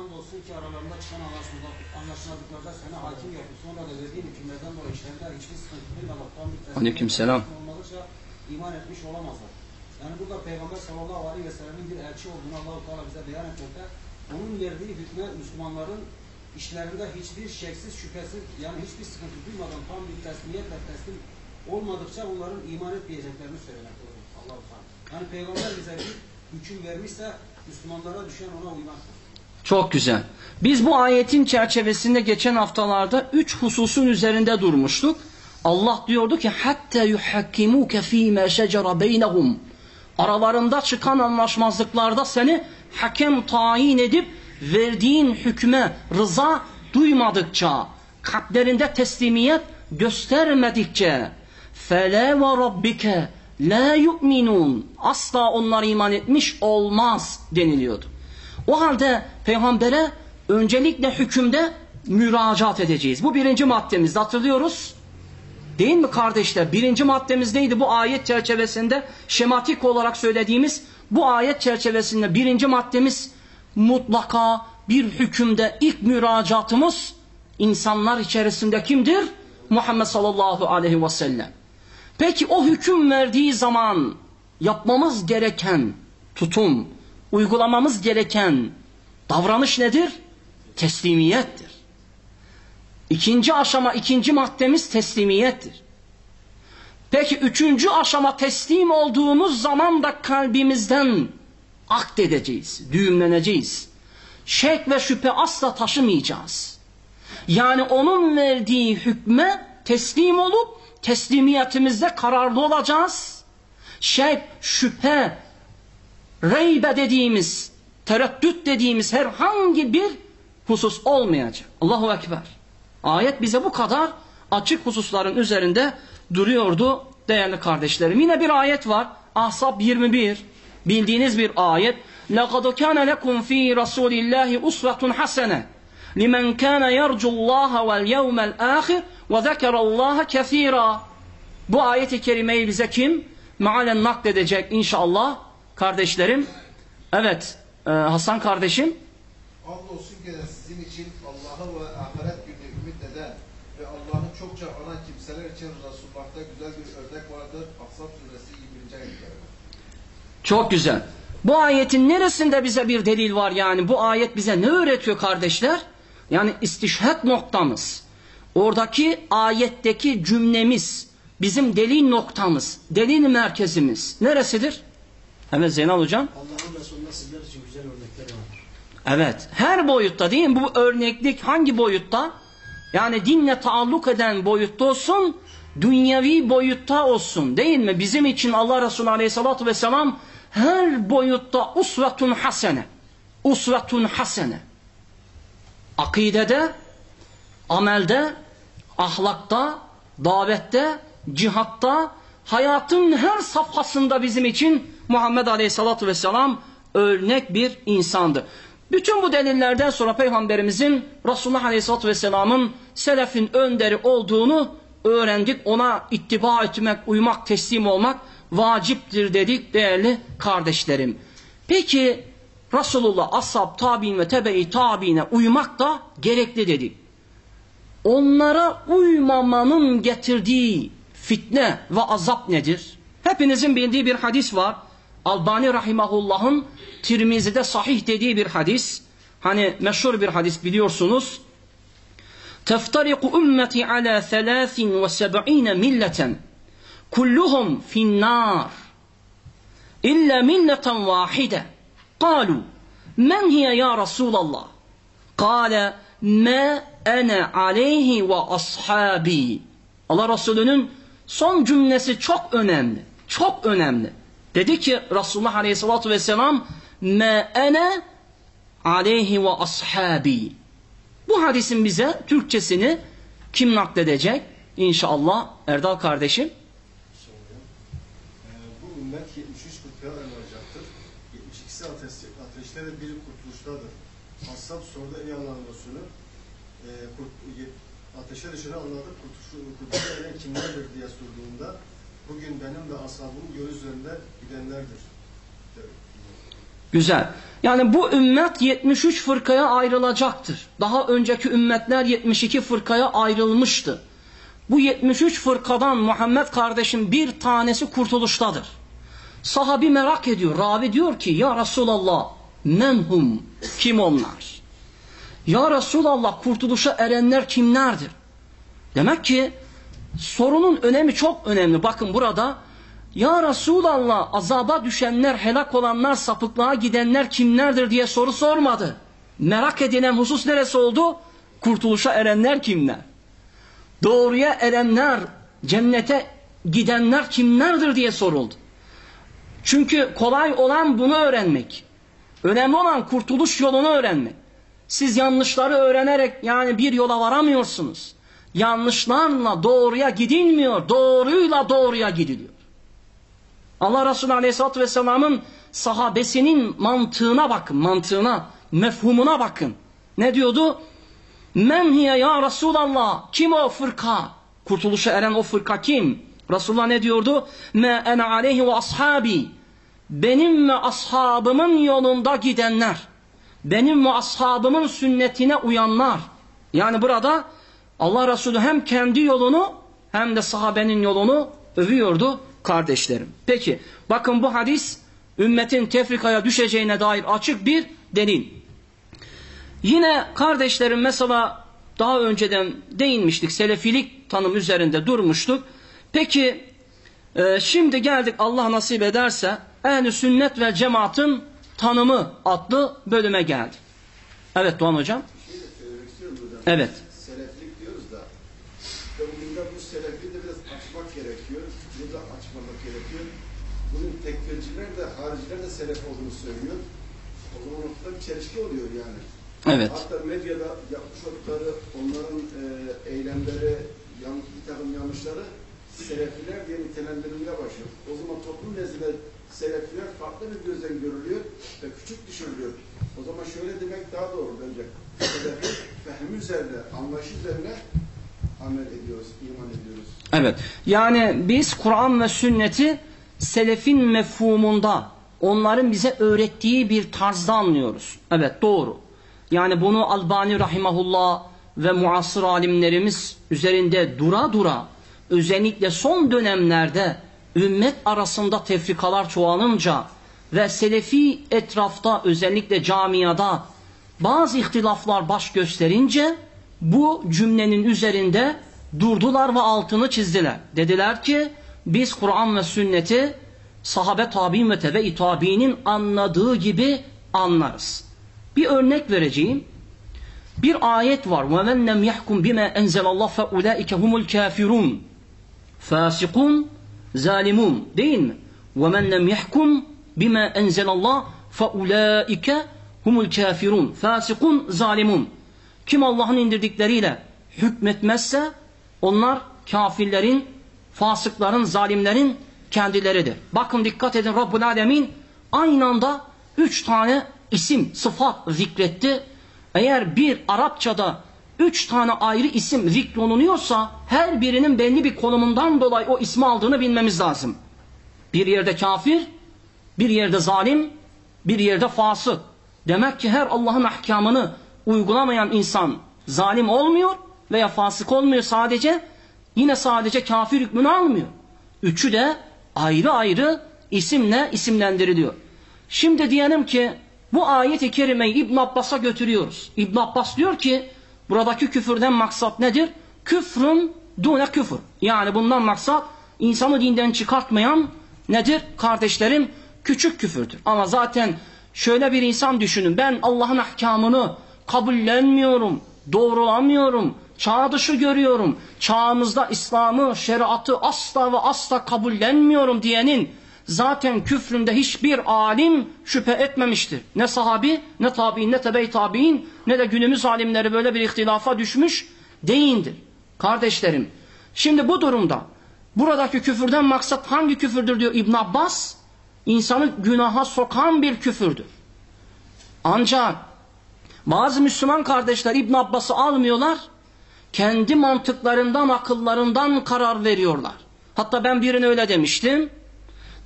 Aleyküm selam. İman etmiş olamazlar. Yani burada Peygamber sallallahu aleyhi ve sellemin bir elçi olduğunu Allah-u Teala bize beyan etmekte. Onun verdiği hükme Müslümanların işlerinde hiçbir şeksiz şüphesiz yani hiçbir sıkıntı duymadan tam bir teslimiyetle teslim olmadıkça onların iman etmeyeceklerini söylemektedir Allah-u Teala. Yani Peygamber bize bir hüküm vermişse Müslümanlara düşen ona uymaktır. Çok güzel. Biz bu ayetin çerçevesinde geçen haftalarda üç hususun üzerinde durmuştuk. Allah diyordu ki hatta yuhakkimuke fîmâ şecere beynehum. Aralarında çıkan anlaşmazlıklarda seni hakem tayin edip verdiğin hükme rıza duymadıkça, kalplerinde teslimiyet göstermedikçe فَلَا وَرَبِّكَ la yu'minun asla onlar iman etmiş olmaz deniliyordu. O halde peygambere öncelikle hükümde müracaat edeceğiz. Bu birinci maddemizde hatırlıyoruz. Değil mi kardeşler? Birinci maddemiz neydi? Bu ayet çerçevesinde şematik olarak söylediğimiz bu ayet çerçevesinde birinci maddemiz mutlaka bir hükümde ilk müracaatımız insanlar içerisinde kimdir? Muhammed sallallahu aleyhi ve sellem. Peki o hüküm verdiği zaman yapmamız gereken tutum, uygulamamız gereken davranış nedir? Teslimiyettir. İkinci aşama, ikinci maddemiz teslimiyettir. Peki üçüncü aşama teslim olduğumuz zaman da kalbimizden akt edeceğiz, düğümleneceğiz. Şek ve şüphe asla taşımayacağız. Yani onun verdiği hükme teslim olup teslimiyetimizde kararlı olacağız. Şek, şüphe, reybe dediğimiz, tereddüt dediğimiz herhangi bir husus olmayacak. Allahu Ekber. Ayet bize bu kadar açık hususların üzerinde duruyordu değerli kardeşlerim. Yine bir ayet var. Ahzab 21. Bildiğiniz bir ayet. لَقَدْ كَانَ لَكُمْ ف۪ي رَسُولِ اللّٰهِ اُسْوَةٌ حَسَنَةٌ لِمَنْ كَانَ يَرْجُ اللّٰهَ وَالْيَوْمَ الْآخِرِ وَذَكَرَ اللّٰهَ كَث۪يرًا Bu ayeti kerimeyi bize kim? Mealen nakledecek inşallah kardeşlerim. Evet e, Hasan kardeşim. Andolsun ki sizin için Allah'a ve ahiret gününe ümit eden ve Allah'ı çokça anan kimseler için Resulullah'ta güzel bir örnek vardır. Ahzab suresi 21. ayet Çok güzel. Bu ayetin neresinde bize bir delil var yani? Bu ayet bize ne öğretiyor kardeşler? Yani istişhat noktamız. Oradaki ayetteki cümlemiz bizim delil noktamız, delil merkezimiz neresidir? Evet Zeynal hocam. Allah'ın Resulü'nde sizler için güzel örnekler var. Evet. Her boyutta değil mi? Bu örneklik hangi boyutta? Yani dinle taalluk eden boyutta olsun, dünyevi boyutta olsun. Değil mi? Bizim için Allah Resulü Aleyhisselatü Vesselam her boyutta usvetun hasene. Usvetun hasene. Akidede, amelde, ahlakta, davette, cihatta, hayatın her safhasında bizim için Muhammed Aleyhisselatü Vesselam örnek bir insandı. Bütün bu delillerden sonra Peygamberimizin Resulullah Aleyhisselatü Vesselam'ın selefin önderi olduğunu öğrendik. Ona ittiba etmek, uymak, teslim olmak vaciptir dedik değerli kardeşlerim. Peki Resulullah, ashab, tabi'in ve tebe-i tabi'ine uymak da gerekli dedik. Onlara uymamanın getirdiği fitne ve azap nedir? Hepinizin bildiği bir hadis var. Albani Rahimahullah'ın Tirmizi'de sahih dediği bir hadis. Hani meşhur bir hadis biliyorsunuz. Teftariku ümmeti ala 73 milleten. Kulluhum finnar. İlla milleten vahide. Kalu. Men hiye ya Resulallah? Kale ma ene aleyhi ve ashabi. Allah Resulü'nün son cümlesi çok önemli. Çok önemli. Dedi ki Resulullah Aleyhisselatü Vesselam me ene aleyhi ve ashabi. Bu hadisin bize Türkçesini kim nakledecek? İnşallah Erdal kardeşim. Bu ümmet 73 fırkaya ayrılacaktır. 72'si ateşte, ateşte ve biri kurtuluştadır. Ashab sordu Allah'ın Resulü. E, ateşe düşeni anladık. Kurtuluşu, kurtuluşa eren kimlerdir diye sorduğunda bugün benim ve ashabımın yol üzerinde gidenlerdir. Güzel. Yani bu ümmet 73 fırkaya ayrılacaktır. Daha önceki ümmetler 72 fırkaya ayrılmıştı. Bu 73 fırkadan Muhammed kardeşim bir tanesi kurtuluştadır. Sahabi merak ediyor. Ravi diyor ki ya Resulallah menhum kim onlar? Ya Resulallah kurtuluşa erenler kimlerdir? Demek ki sorunun önemi çok önemli. Bakın burada ya Resulallah azaba düşenler, helak olanlar, sapıklığa gidenler kimlerdir diye soru sormadı. Merak edilen husus neresi oldu? Kurtuluşa erenler kimler? Doğruya erenler, cennete gidenler kimlerdir diye soruldu. Çünkü kolay olan bunu öğrenmek. Önemli olan kurtuluş yolunu öğrenmek. Siz yanlışları öğrenerek yani bir yola varamıyorsunuz. Yanlışlarla doğruya gidilmiyor. Doğruyla doğruya gidiliyor. Allah Resulü Aleyhisselatü Vesselam'ın sahabesinin mantığına bakın. Mantığına, mefhumuna bakın. Ne diyordu? Men hiye ya Resulallah. Kim o fırka? Kurtuluşa eren o fırka kim? Resulullah ne diyordu? Me ene aleyhi ve ashabi. Benim ve ashabımın yolunda gidenler. Benim ve ashabımın sünnetine uyanlar. Yani burada Allah Resulü hem kendi yolunu hem de sahabenin yolunu övüyordu kardeşlerim. Peki bakın bu hadis ümmetin tefrikaya düşeceğine dair açık bir delil. Yine kardeşlerim mesela daha önceden değinmiştik. Selefilik tanım üzerinde durmuştuk. Peki e, şimdi geldik Allah nasip ederse ehl sünnet ve cemaatın tanımı adlı bölüme geldik. Evet Doğan hocam. Şey. Evet. Seleflik diyoruz da de bu selefliği de biraz açmak gerekiyor. Bunu da açmamak gerekiyor. Bugün tekfirciler de hariciler de selef olduğunu söylüyor. O zaman ortada bir çelişki oluyor yani. Evet. Hatta medyada yapmış oldukları onların e, eylemleri, yan, bir takım yanlışları selefiler diye nitelendirilmeye başlıyor. O zaman toplum nezdinde selefiler farklı bir gözden görülüyor ve küçük düşürülüyor. O zaman şöyle demek daha doğru bence. Selefi fehmi üzerine, anlayış üzerine amel ediyoruz, iman ediyoruz. Evet. Yani biz Kur'an ve sünneti selefin mefhumunda onların bize öğrettiği bir tarzda anlıyoruz. Evet doğru. Yani bunu Albani Rahimahullah ve muasır alimlerimiz üzerinde dura dura özellikle son dönemlerde ümmet arasında tefrikalar çoğalınca ve selefi etrafta özellikle camiada bazı ihtilaflar baş gösterince bu cümlenin üzerinde durdular ve altını çizdiler. Dediler ki biz Kur'an ve sünneti sahabe tabi'in ve tebe-i tabi'inin anladığı gibi anlarız. Bir örnek vereceğim. Bir ayet var. وَمَنْ لَمْ يَحْكُمْ بِمَا اَنْزَلَ اللّٰهِ فَاُولَٰئِكَ هُمُ الْكَافِرُونَ Fasikun, zalimun değil mi? وَمَنْ لَمْ يَحْكُمْ بِمَا اَنْزَلَ اللّٰهِ فَاُولَٰئِكَ هُمُ الْكَافِرُونَ Fasikun, zalimun. Kim Allah'ın indirdikleriyle hükmetmezse onlar kafirlerin, fasıkların, zalimlerin kendileridir. Bakın dikkat edin Rabbul Alemin aynı anda üç tane isim, sıfat zikretti. Eğer bir Arapçada üç tane ayrı isim zikrolunuyorsa her birinin belli bir konumundan dolayı o ismi aldığını bilmemiz lazım. Bir yerde kafir, bir yerde zalim, bir yerde fasık. Demek ki her Allah'ın ahkamını uygulamayan insan zalim olmuyor veya fasık olmuyor sadece. Yine sadece kafir hükmünü almıyor. Üçü de ayrı ayrı isimle isimlendiriliyor. Şimdi diyelim ki bu ayet-i kerimeyi İbn Abbas'a götürüyoruz. İbn Abbas diyor ki buradaki küfürden maksat nedir? Küfrün dune küfür. Yani bundan maksat insanı dinden çıkartmayan nedir? Kardeşlerim küçük küfürdür. Ama zaten şöyle bir insan düşünün. Ben Allah'ın ahkamını kabullenmiyorum, doğrulamıyorum, çağ dışı görüyorum. Çağımızda İslam'ı, şeriatı asla ve asla kabullenmiyorum diyenin zaten küfründe hiçbir alim şüphe etmemiştir. Ne sahabi, ne tabi'in, ne tebe-i tabi'in, ne de günümüz alimleri böyle bir ihtilafa düşmüş değildir. Kardeşlerim, şimdi bu durumda buradaki küfürden maksat hangi küfürdür diyor İbn Abbas? İnsanı günaha sokan bir küfürdür. Ancak bazı Müslüman kardeşler İbn Abbas'ı almıyorlar, kendi mantıklarından, akıllarından karar veriyorlar. Hatta ben birine öyle demiştim.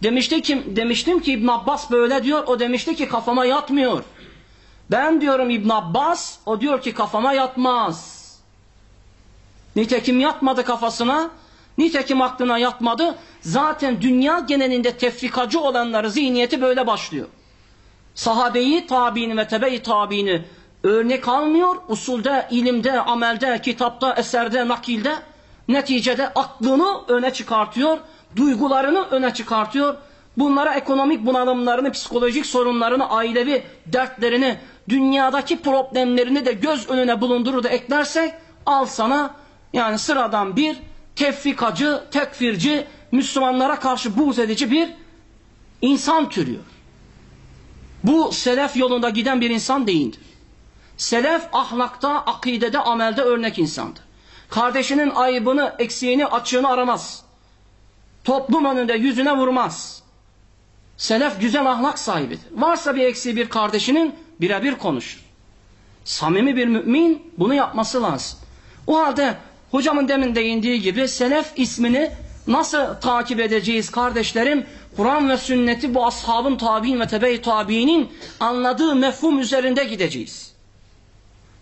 Demişti ki, demiştim ki İbn Abbas böyle diyor, o demişti ki kafama yatmıyor. Ben diyorum İbn Abbas, o diyor ki kafama yatmaz. Nitekim yatmadı kafasına, nitekim aklına yatmadı. Zaten dünya genelinde tefrikacı olanları zihniyeti böyle başlıyor. Sahabeyi, tabiini ve tebe-i tabiini örnek almıyor. Usulde, ilimde, amelde, kitapta, eserde, nakilde neticede aklını öne çıkartıyor. Duygularını öne çıkartıyor. Bunlara ekonomik bunalımlarını, psikolojik sorunlarını, ailevi dertlerini, dünyadaki problemlerini de göz önüne bulundurur da eklersek al sana yani sıradan bir tefrikacı, tekfirci, Müslümanlara karşı buğz edici bir insan türüyor. Bu selef yolunda giden bir insan değildir. Selef ahlakta, akidede, amelde örnek insandır. Kardeşinin ayıbını, eksiğini, açığını aramaz. Toplum önünde yüzüne vurmaz. Selef güzel ahlak sahibidir. Varsa bir eksiği bir kardeşinin birebir konuşur. Samimi bir mümin bunu yapması lazım. O halde hocamın demin değindiği gibi selef ismini nasıl takip edeceğiz kardeşlerim? Kur'an ve sünneti bu ashabın tabi'in ve tebe-i tabi'inin anladığı mefhum üzerinde gideceğiz.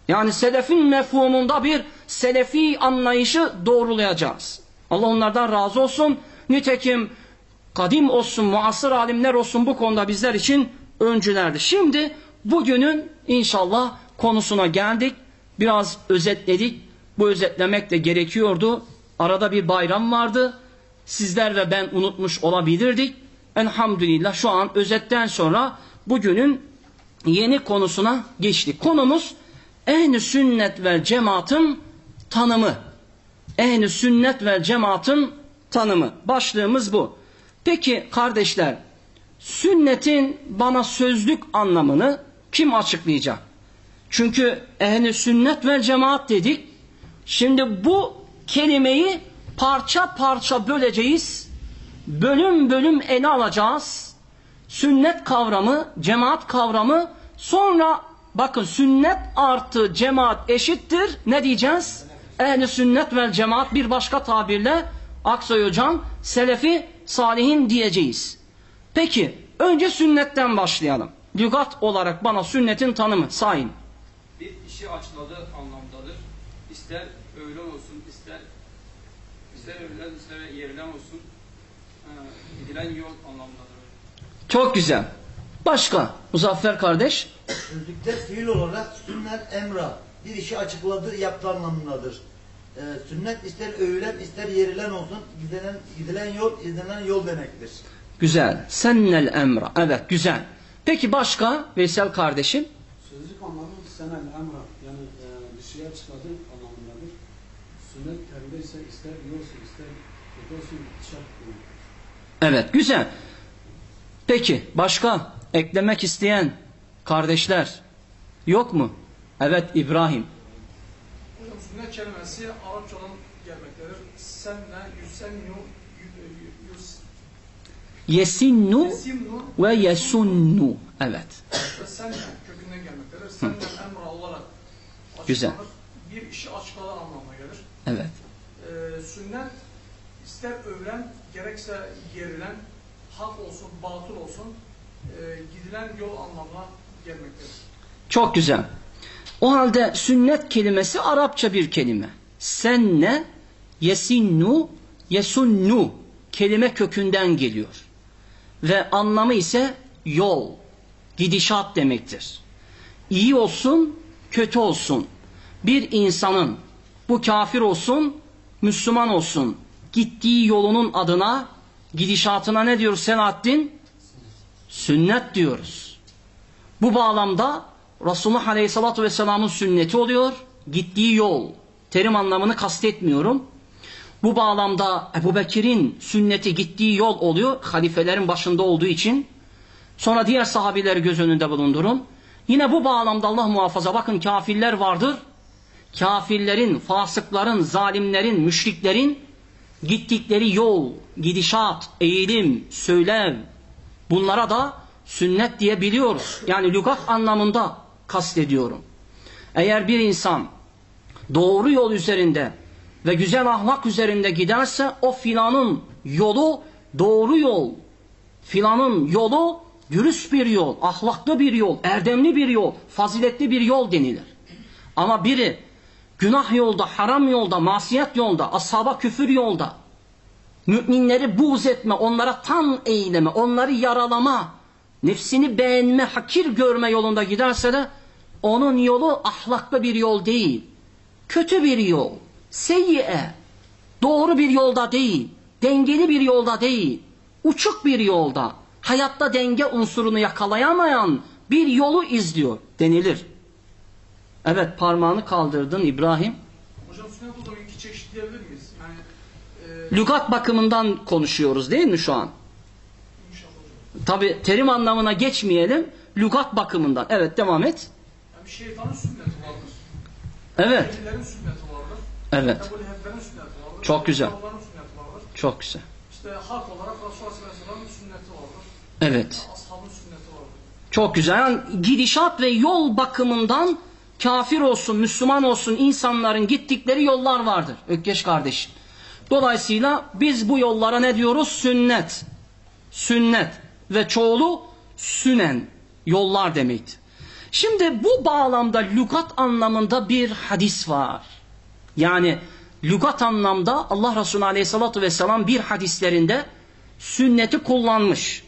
Yani selefin mefhumunda bir selefi anlayışı doğrulayacağız. Allah onlardan razı olsun. Nitekim kadim olsun, muasır alimler olsun bu konuda bizler için öncülerdi. Şimdi bugünün inşallah konusuna geldik. Biraz özetledik. Bu özetlemek de gerekiyordu. Arada bir bayram vardı. Sizler ve ben unutmuş olabilirdik. Elhamdülillah şu an özetten sonra bugünün yeni konusuna geçtik. Konumuz ehli sünnet ve cemaatın tanımı. Ehli sünnet ve cemaatın tanımı. Başlığımız bu. Peki kardeşler, sünnetin bana sözlük anlamını kim açıklayacak? Çünkü ehli sünnet ve cemaat dedik. Şimdi bu kelimeyi parça parça böleceğiz. Bölüm bölüm ele alacağız. Sünnet kavramı, cemaat kavramı, sonra bakın sünnet artı cemaat eşittir. Ne diyeceğiz? Ehli sünnet ve cemaat bir başka tabirle Aksoy hocam selefi salihin diyeceğiz. Peki önce sünnetten başlayalım. Lügat olarak bana sünnetin tanımı sayın. Bir işi açıkladığı anlamdadır. İster öğlen olsun, ister ister öğlen, ister yerilen olsun. Ee, gidilen yol anlamdadır. Çok güzel. Başka Muzaffer kardeş? Sözlükte fiil olarak sünnet emra bir işi açıkladığı yaptığı anlamındadır. Ee, sünnet ister övülen ister yerilen olsun gidilen, gidilen yol izlenen yol demektir. Güzel. Sennel emra. Evet güzel. Peki başka Veysel kardeşim? Sözlük anlamı senel emra yani e, bir şeye açıkladığı anlamındadır. Sünnet terinde ise ister iyi olsun ister kötü olsun şart. Evet güzel. Peki başka eklemek isteyen kardeşler yok mu? Evet İbrahim. Sünnet kelimesi Arapçadan gelmektedir. Senle, yüsennu, yüs, Yesinnu yesimnu ve yesunnu. Evet. ve senle kökünden gelmektedir. Senle emra olarak açıklanır. Güzel. Bir işi açıkladığı anlamına gelir. Evet. Ee, sünnet ister övülen gerekse yerilen hak olsun, batıl olsun e, gidilen yol anlamına gelmektedir. Çok güzel. O halde sünnet kelimesi Arapça bir kelime. Senne, yesinnu, yesunnu kelime kökünden geliyor. Ve anlamı ise yol, gidişat demektir. İyi olsun, kötü olsun. Bir insanın bu kafir olsun, Müslüman olsun gittiği yolunun adına, gidişatına ne diyoruz Selahaddin? Sünnet diyoruz. Bu bağlamda Resulullah Aleyhisselatü Vesselam'ın sünneti oluyor. Gittiği yol. Terim anlamını kastetmiyorum. Bu bağlamda Ebu Bekir'in sünneti gittiği yol oluyor. Halifelerin başında olduğu için. Sonra diğer sahabileri göz önünde bulundurun. Yine bu bağlamda Allah muhafaza bakın kafirler vardır. Kafirlerin, fasıkların, zalimlerin, müşriklerin gittikleri yol, gidişat, eğilim, söylev bunlara da sünnet diye biliyoruz. Yani lügat anlamında kastediyorum. Eğer bir insan doğru yol üzerinde ve güzel ahlak üzerinde giderse o filanın yolu doğru yol. Filanın yolu dürüst bir yol, ahlaklı bir yol, erdemli bir yol, faziletli bir yol denilir. Ama biri günah yolda, haram yolda, masiyet yolda, ashaba küfür yolda, müminleri buğz etme, onlara tan eyleme, onları yaralama, nefsini beğenme, hakir görme yolunda giderse de onun yolu ahlaklı bir yol değil. Kötü bir yol. Seyyiye. Doğru bir yolda değil. Dengeli bir yolda değil. Uçuk bir yolda. Hayatta denge unsurunu yakalayamayan bir yolu izliyor denilir. Evet parmağını kaldırdın İbrahim. Hocam sünnet iki çeşit diyebilir miyiz? Yani lügat bakımından konuşuyoruz değil mi şu an? Tabi terim anlamına geçmeyelim. Lügat bakımından. Evet devam et. Şeytanın sünneti vardır. Evet. Velilerin sünneti vardır. Evet. Ebu Leheb'lerin sünneti vardır. Çok güzel. Allah'ın sünneti vardır. Çok güzel. İşte hak olarak Resulullah Aleyhisselam'ın sünneti vardır. Evet. Ashabın sünneti vardır. Çok güzel. Yani gidişat ve yol bakımından kafir olsun, Müslüman olsun insanların gittikleri yollar vardır. Ökkeş kardeşim. Dolayısıyla biz bu yollara ne diyoruz? Sünnet. Sünnet. Ve çoğulu sünen. Yollar demektir. Şimdi bu bağlamda lügat anlamında bir hadis var. Yani lügat anlamda Allah Resulü Aleyhisselatü Vesselam bir hadislerinde sünneti kullanmış.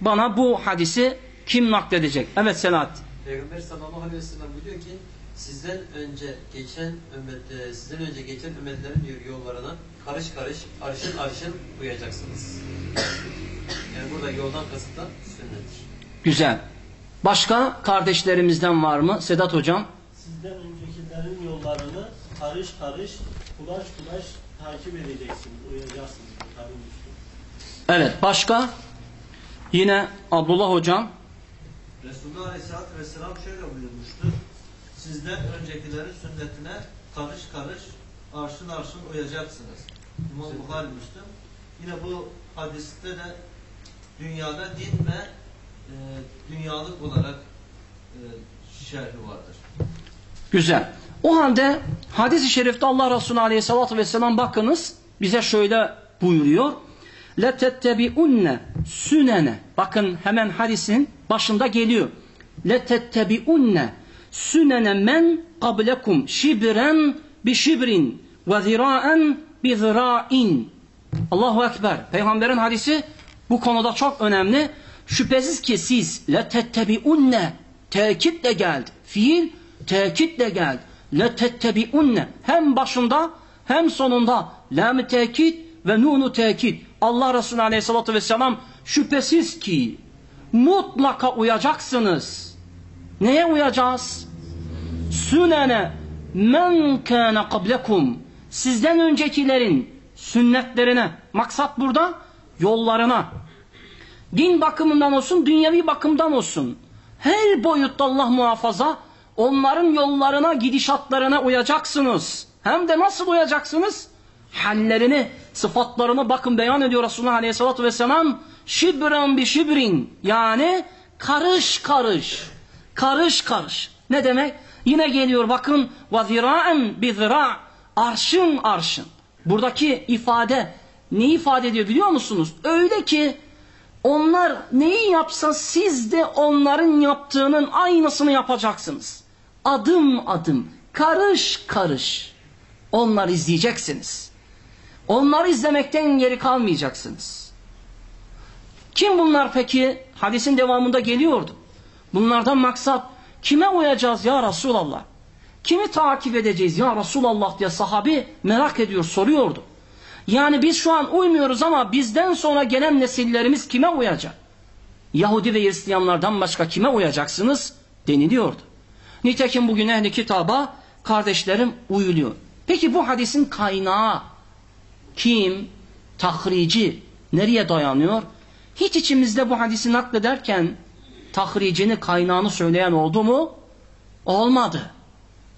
Bana bu hadisi kim nakledecek? Evet Selahattin. Peygamber sallallahu aleyhi ve sellem buyuruyor ki sizden önce geçen ümmet, e, sizden önce geçen ümmetlerin diyor yollarına karış karış, arşın arşın uyacaksınız. Yani burada yoldan kasıt da sünnettir. Güzel. Başka kardeşlerimizden var mı? Sedat Hocam. Sizden öncekilerin yollarını karış karış, kulaş kulaş takip edeceksiniz, uyacaksınız. Evet. Başka? Yine Abdullah Hocam. Resulullah Aleyhisselatü Vesselam şöyle buyurmuştu. Sizden öncekilerin sünnetine karış karış, arşın arşın uyacaksınız. İmam Bukhari Müslüm. Yine bu hadiste de dünyada din ve e, dünyalık olarak e, şerhi vardır. Güzel. O halde hadis-i şerifte Allah Resulü Aleyhisselatü Vesselam bakınız bize şöyle buyuruyor. لَتَتَّبِعُنَّ sünene. Bakın hemen hadisin başında geliyor. لَتَتَّبِعُنَّ sünene men qablekum şibren bi şibrin ve ziraen bi zirain. Allahu Ekber. Peygamberin hadisi bu konuda çok önemli. Şüphesiz ki siz la tettebiunne tekitle geldi. Fiil tekitle geldi. La tettebiunne hem başında hem sonunda lam tekit ve nunu tekit. Allah Resulü Aleyhisselatü Vesselam şüphesiz ki mutlaka uyacaksınız. Neye uyacağız? Sünene men kâne kablekum. Sizden öncekilerin sünnetlerine. Maksat burada yollarına. Din bakımından olsun, dünyevi bakımdan olsun. Her boyutta Allah muhafaza onların yollarına, gidişatlarına uyacaksınız. Hem de nasıl uyacaksınız? Hallerini, sıfatlarını bakın beyan ediyor Resulullah Aleyhisselatü Vesselam. Şibren bi şibrin. Yani karış karış. Karış karış. Ne demek? Yine geliyor bakın. Ve ziraen bi zira. Arşın arşın. Buradaki ifade ne ifade ediyor biliyor musunuz? Öyle ki onlar neyi yapsa siz de onların yaptığının aynısını yapacaksınız. Adım adım, karış karış. Onları izleyeceksiniz. Onları izlemekten geri kalmayacaksınız. Kim bunlar peki? Hadisin devamında geliyordu. Bunlardan maksat kime uyacağız ya Resulallah? Kimi takip edeceğiz ya Resulallah diye sahabi merak ediyor, soruyordu. Yani biz şu an uymuyoruz ama bizden sonra gelen nesillerimiz kime uyacak? Yahudi ve Hristiyanlardan başka kime uyacaksınız? deniliyordu. Nitekim bugün ehli kitaba kardeşlerim uyuluyor. Peki bu hadisin kaynağı kim? Tahrici nereye dayanıyor? Hiç içimizde bu hadisi naklederken tahricini, kaynağını söyleyen oldu mu? Olmadı.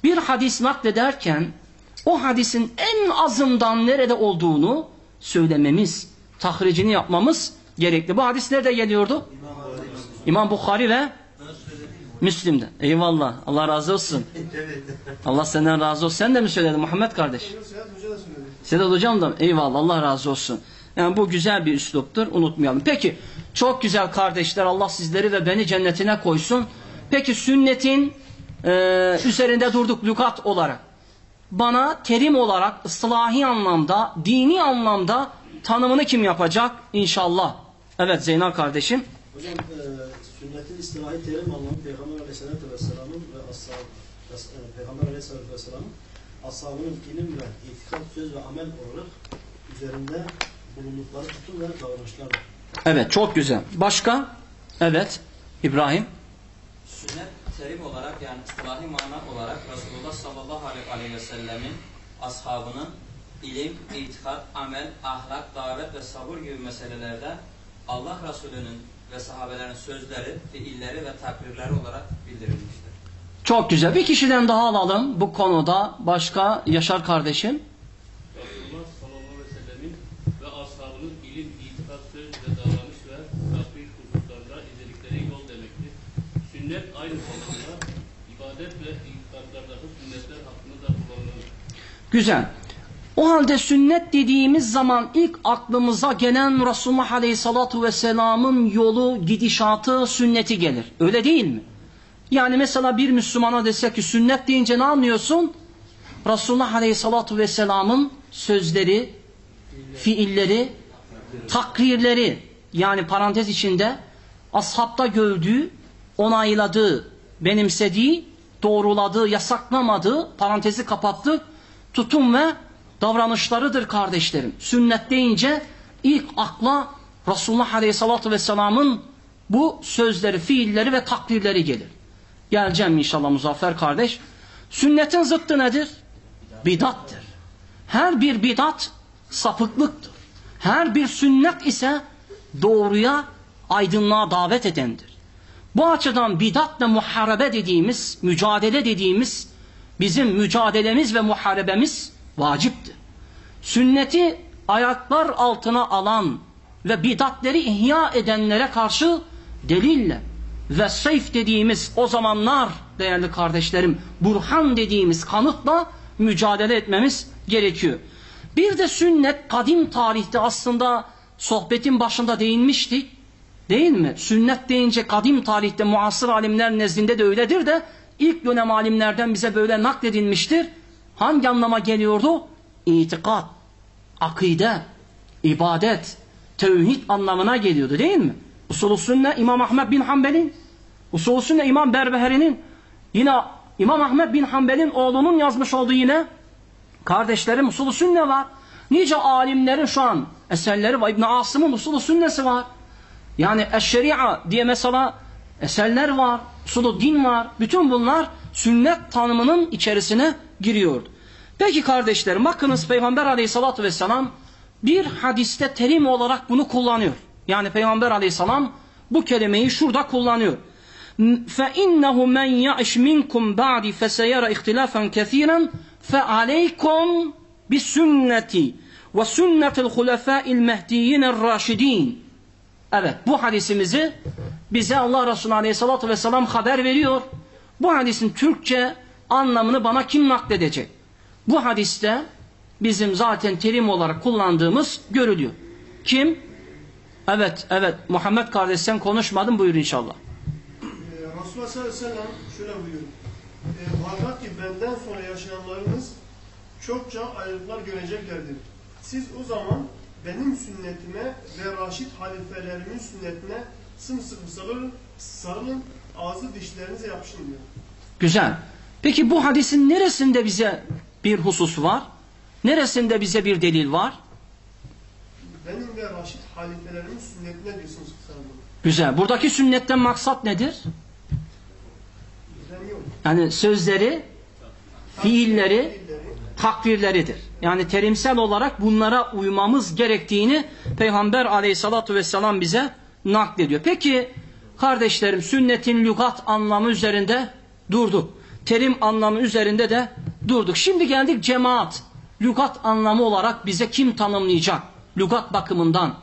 Bir hadis naklederken o hadisin en azından nerede olduğunu söylememiz, tahricini yapmamız gerekli. Bu hadis nerede geliyordu? İmam Bukhari ve Müslim'de. Eyvallah. Allah razı olsun. Allah senden razı olsun. Sen de mi söyledin Muhammed kardeş? Sedat hocam da eyvallah. Allah razı olsun. Yani bu güzel bir üsluptur. Unutmayalım. Peki çok güzel kardeşler. Allah sizleri ve beni cennetine koysun. Peki sünnetin e, üzerinde durduk lükat olarak. Bana terim olarak ıslahi anlamda, dini anlamda tanımını kim yapacak? İnşallah. Evet Zeynal kardeşim. Hocam e, sünnetin istilahi terim anlamı Peygamber Aleyhisselatü Vesselam'ın ve ashab, e, Peygamber Aleyhisselatü Vesselam'ın ashabının ilim ve itikat, söz ve amel olarak üzerinde bulundukları tutum ve davranışlardır. Evet çok güzel. Başka? Evet. İbrahim. Sünnet terim olarak yani istilahi mana olarak Resulullah sallallahu aleyhi ve sellemin ashabının ilim, itikat, amel, ahlak, davet ve sabır gibi meselelerde Allah Resulü'nün ve sahabelerin sözleri, fiilleri ve takrirleri olarak bildirilmiştir. Çok güzel. Bir kişiden daha alalım bu konuda. Başka Yaşar kardeşim. Resulullah sallallahu aleyhi ve sellemin ve ashabının ilim, itikat, söz ve davranış ve takdir hususlarında izledikleri yol demektir. Sünnet aynı zamanda ibadet ve itikatlardaki sünnetler hakkında da kullanılır. Güzel. O halde sünnet dediğimiz zaman ilk aklımıza gelen Resulullah Aleyhissalatu Vesselam'ın yolu, gidişatı, sünneti gelir. Öyle değil mi? Yani mesela bir Müslümana desek ki sünnet deyince ne anlıyorsun? Resulullah Aleyhissalatu Vesselam'ın sözleri, fiilleri, takrirleri yani parantez içinde ashabta gördüğü, onayladığı, benimsediği, doğruladığı, yasaklamadığı, parantezi kapattık, tutum ve davranışlarıdır kardeşlerim. Sünnet deyince ilk akla Resulullah Aleyhisselatü Vesselam'ın bu sözleri, fiilleri ve takdirleri gelir. Geleceğim inşallah Muzaffer kardeş. Sünnetin zıttı nedir? Bidattır. Her bir bidat sapıklıktır. Her bir sünnet ise doğruya, aydınlığa davet edendir. Bu açıdan bidatla muharebe dediğimiz, mücadele dediğimiz bizim mücadelemiz ve muharebemiz vaciptir. Sünneti ayaklar altına alan ve bidatleri ihya edenlere karşı delille ve seyf dediğimiz o zamanlar değerli kardeşlerim burhan dediğimiz kanıtla mücadele etmemiz gerekiyor. Bir de sünnet kadim tarihte aslında sohbetin başında değinmiştik. Değil mi? Sünnet deyince kadim tarihte muasır alimler nezdinde de öyledir de ilk dönem alimlerden bize böyle nakledilmiştir. Hangi anlama geliyordu? İtikat, akide, ibadet, tevhid anlamına geliyordu değil mi? Usulü sünne İmam Ahmed bin Hanbel'in, usulü sünne İmam Berbeheri'nin, yine İmam Ahmed bin Hanbel'in oğlunun yazmış olduğu yine kardeşlerim usulü sünne var. Nice alimlerin şu an eserleri var. İbn Asım'ın usulü sünnesi var. Yani eşşeria diye mesela eserler var, usulü din var. Bütün bunlar sünnet tanımının içerisine giriyordu. Peki kardeşlerim bakınız Peygamber aleyhissalatü vesselam bir hadiste terim olarak bunu kullanıyor. Yani Peygamber aleyhisselam bu kelimeyi şurada kullanıyor. فَاِنَّهُ مَنْ يَعِشْ مِنْكُمْ بَعْدِ فَسَيَرَ اِخْتِلَافًا كَثِيرًا فَعَلَيْكُمْ بِسُنَّتِ وَسُنَّةِ الْخُلَفَاءِ الْمَهْدِيِّينَ الرَّاشِدِينَ Evet bu hadisimizi bize Allah Resulü Aleyhisselatü Vesselam haber veriyor. Bu hadisin Türkçe anlamını bana kim nakledecek? Bu hadiste bizim zaten terim olarak kullandığımız görülüyor. Kim? Evet, evet. Muhammed kardeş sen konuşmadın buyur inşallah. Ee, Resulullah sallallahu aleyhi ve sellem şöyle buyuruyor. E, muhakkak ki benden sonra yaşayanlarınız çokça ayrılıklar göreceklerdir. Siz o zaman benim sünnetime ve raşit halifelerimin sünnetine sımsıkı sarılın, sarılın ağzı dişlerinize yapışın diyor. Güzel. Peki bu hadisin neresinde bize bir husus var? Neresinde bize bir delil var? Benim ve raşit halifelerimin sünnetine diyor sımsıkı sarılın. Güzel. Buradaki sünnetten maksat nedir? Yani sözleri, fiilleri, takdirleridir. Yani terimsel olarak bunlara uymamız gerektiğini Peygamber aleyhissalatu vesselam bize naklediyor. Peki kardeşlerim sünnetin lügat anlamı üzerinde durduk. Terim anlamı üzerinde de durduk. Şimdi geldik cemaat. Lügat anlamı olarak bize kim tanımlayacak? Lügat bakımından.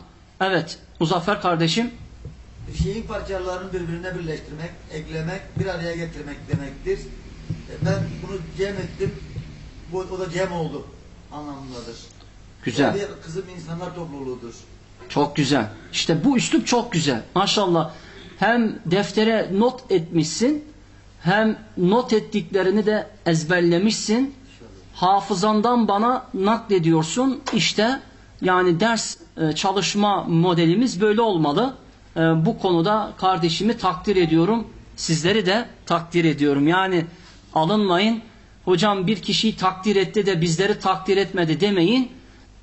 Evet Muzaffer kardeşim. Şeyin parçalarını birbirine birleştirmek, eklemek, bir araya getirmek demektir. E, Ben bunu cem ettim, bu, o da cem oldu anlamındadır. Güzel. Yani kızım insanlar topluluğudur. Çok güzel. İşte bu üslup çok güzel. Maşallah. Hem deftere not etmişsin, hem not ettiklerini de ezberlemişsin. Hafızandan bana naklediyorsun. İşte yani ders e, çalışma modelimiz böyle olmalı. E, Bu konuda kardeşimi takdir ediyorum. Sizleri de takdir ediyorum. Yani alınmayın. Hocam bir kişiyi takdir etti de bizleri takdir etmedi demeyin.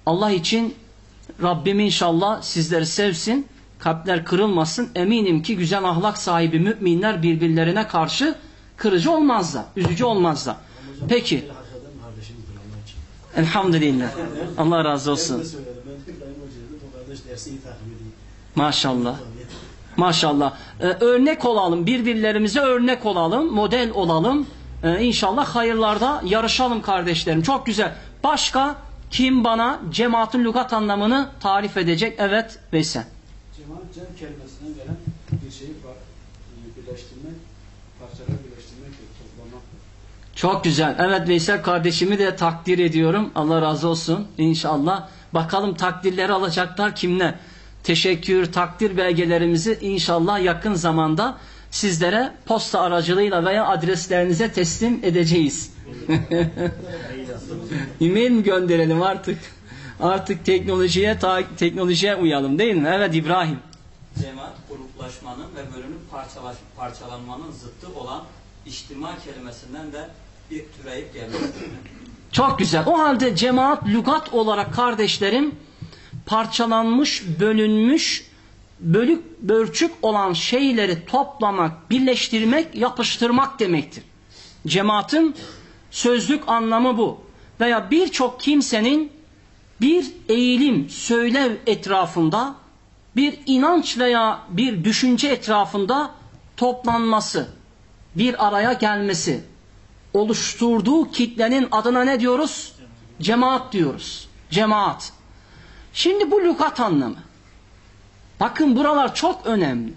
Allah için Rabbim inşallah sizleri sevsin, kalpler kırılmasın. Eminim ki güzel ahlak sahibi müminler birbirlerine karşı kırıcı olmazlar, üzücü olmazlar. Peki, Elhamdülillah. Allah razı olsun. Maşallah. Maşallah. Ee, örnek olalım. Birbirlerimize örnek olalım. Model olalım. Ee, inşallah hayırlarda yarışalım kardeşlerim. Çok güzel. Başka kim bana cemaatin lügat anlamını tarif edecek? Evet Veysel. Cemaat cem kelimesinden gelen bir şeyi var. Birleştirmek, parçalar birleştirmek, toplamak. Çok güzel. Evet Veysel kardeşimi de takdir ediyorum. Allah razı olsun. İnşallah. Bakalım takdirleri alacaklar kimler? Teşekkür, takdir belgelerimizi inşallah yakın zamanda sizlere posta aracılığıyla veya adreslerinize teslim edeceğiz. E-mail mi gönderelim artık? Artık teknolojiye ta- teknolojiye uyalım değil mi? Evet İbrahim. Cemaat gruplaşmanın ve bölünüp parçalaş, parçalanmanın zıttı olan içtima kelimesinden de bir türeyip gelmektedir. Çok güzel. O halde cemaat lügat olarak kardeşlerim parçalanmış, bölünmüş, bölük bölçük olan şeyleri toplamak, birleştirmek, yapıştırmak demektir. Cemaatin sözlük anlamı bu. Veya birçok kimsenin bir eğilim, söylev etrafında, bir inanç veya bir düşünce etrafında toplanması, bir araya gelmesi, oluşturduğu kitlenin adına ne diyoruz? Cemaat diyoruz. Cemaat. Şimdi bu lügat anlamı. Bakın buralar çok önemli.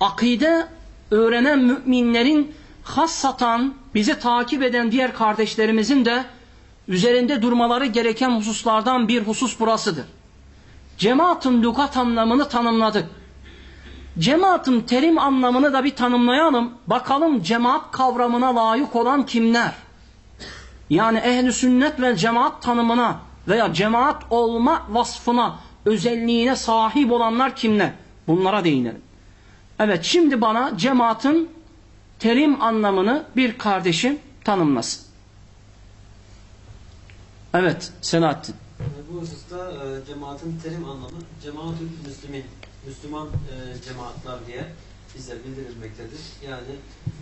Akide öğrenen müminlerin hassatan bizi takip eden diğer kardeşlerimizin de üzerinde durmaları gereken hususlardan bir husus burasıdır. Cemaatın lügat anlamını tanımladık. Cemaatın terim anlamını da bir tanımlayalım. Bakalım cemaat kavramına layık olan kimler? Yani ehli sünnet ve cemaat tanımına veya cemaat olma vasfına, özelliğine sahip olanlar kimler? Bunlara değinelim. Evet şimdi bana cemaatin terim anlamını bir kardeşim tanımlasın. Evet Selahattin. Bu hususta e, cemaatin terim anlamı cemaatül müslümin, Müslüman e, cemaatler diye bize bildirilmektedir. Yani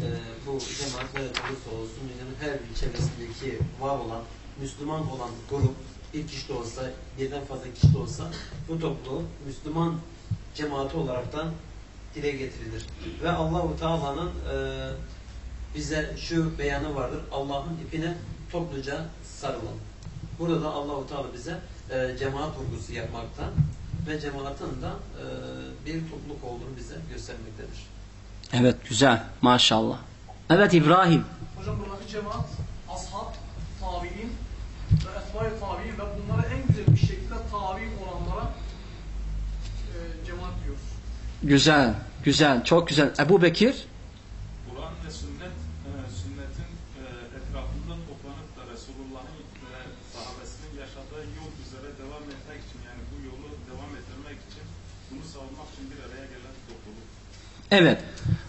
e, bu cemaat nerede olursa olsun dünyanın her bir çevresindeki var olan, Müslüman olan grup bir kişi de olsa, birden fazla kişi de olsa bu topluluğu Müslüman cemaati olaraktan dile getirilir. Ve Allahu Teala'nın e, bize şu beyanı vardır. Allah'ın ipine topluca sarılın. Burada da Allahu Teala bize e, cemaat vurgusu yapmaktan ve cemaatin de e, bir topluluk olduğunu bize göstermektedir. Evet güzel maşallah. Evet İbrahim. Hocam buradaki cemaat, ashab, tabi'in ve etbai tabi'in ve bunlara en güzel bir şekilde tabi olanlara e, cemaat diyoruz. Güzel, güzel, çok güzel. Ebu Bekir. Kur'an ve sünnet, e, sünnetin e, etrafında toplanıp da Resulullah'ın ve sahabesinin yaşadığı yol üzere devam etmek için yani bu yolu devam ettirmek için bunu savunmak için bir araya gelen topluluk. Evet.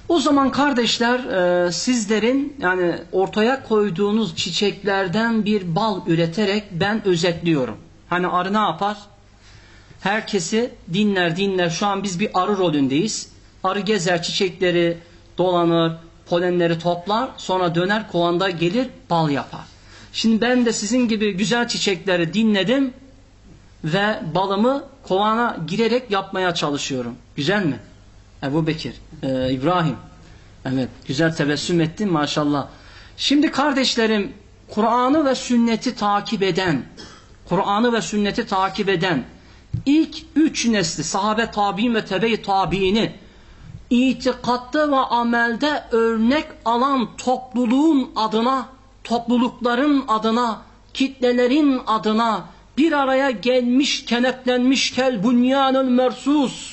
O zaman kardeşler e, sizlerin yani ortaya koyduğunuz çiçeklerden bir bal üreterek ben özetliyorum. Hani arı ne yapar? Herkesi dinler dinler. Şu an biz bir arı rolündeyiz. Arı gezer çiçekleri dolanır, polenleri toplar, sonra döner kovanda gelir bal yapar. Şimdi ben de sizin gibi güzel çiçekleri dinledim ve balımı kovana girerek yapmaya çalışıyorum. Güzel mi? Ebu Bekir, e, İbrahim. Evet, güzel tebessüm ettin maşallah. Şimdi kardeşlerim, Kur'an'ı ve sünneti takip eden, Kur'an'ı ve sünneti takip eden ilk üç nesli sahabe tabi'in ve tebe-i tabi'ini itikatta ve amelde örnek alan topluluğun adına, toplulukların adına, kitlelerin adına bir araya gelmiş, kenetlenmiş kel bunyanın mersus,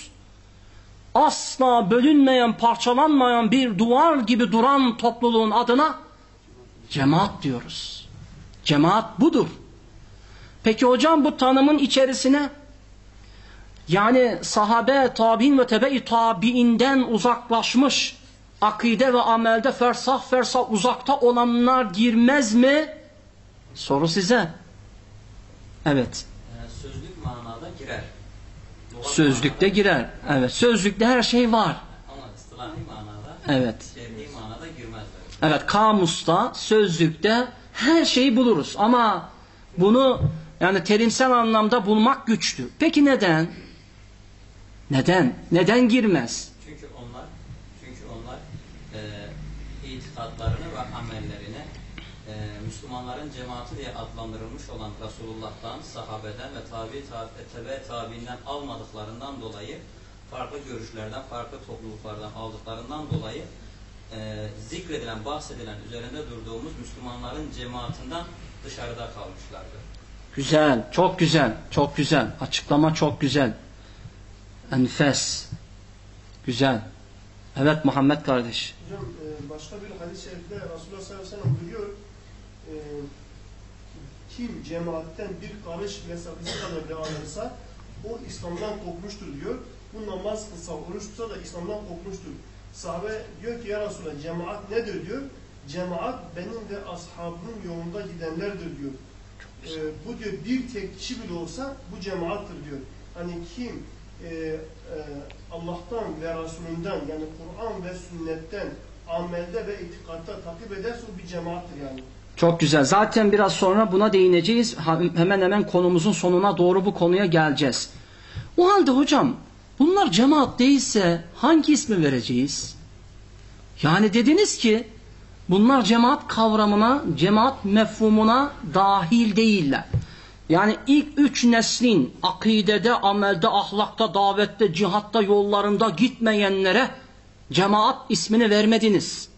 asla bölünmeyen, parçalanmayan bir duvar gibi duran topluluğun adına cemaat diyoruz. Cemaat budur. Peki hocam bu tanımın içerisine yani sahabe, tabi'in ve tebe-i tabi'inden uzaklaşmış, akide ve amelde fersah fersah uzakta olanlar girmez mi? Soru size. Evet. E, sözlük manada girer. Sözlükte girer. Evet. Sözlükte her şey var. Evet. Evet kamusta, sözlükte her şeyi buluruz. Ama Bunu yani terimsel anlamda bulmak güçtür. Peki neden? Neden? Neden girmez? Çünkü onlar çünkü onlar e, itikadlarını ve amellerini e, Müslümanların cemaati diye adlandırılmış olan Resulullah'tan, sahabeden ve tabi tabi, tebe tabiinden almadıklarından dolayı farklı görüşlerden, farklı topluluklardan aldıklarından dolayı e, zikredilen, bahsedilen, üzerinde durduğumuz Müslümanların cemaatinden dışarıda kalmışlardır. Güzel, çok güzel, çok güzel. Açıklama çok güzel. Enfes. Güzel. Evet Muhammed kardeş. Hocam e, başka bir hadis-i şerifte Resulullah sallallahu aleyhi ve sellem buyuruyor e, kim cemaatten bir karış mesafesi kadar devam ederse o İslam'dan kopmuştur diyor. Bu namaz kılsa, oruç tutsa da İslam'dan kopmuştur. Sahabe diyor ki ya Resulallah cemaat nedir diyor. Cemaat benim ve ashabımın yolunda gidenlerdir diyor. E, bu diyor bir tek kişi bile olsa bu cemaattır diyor. Hani kim e, e, Allah'tan ve Resulünden yani Kur'an ve sünnetten amelde ve itikatta takip ederse o bir cemaattir yani. Çok güzel. Zaten biraz sonra buna değineceğiz. Hemen hemen konumuzun sonuna doğru bu konuya geleceğiz. O halde hocam bunlar cemaat değilse hangi ismi vereceğiz? Yani dediniz ki bunlar cemaat kavramına, cemaat mefhumuna dahil değiller. Yani ilk üç neslin akidede, amelde, ahlakta, davette, cihatta, yollarında gitmeyenlere cemaat ismini vermediniz.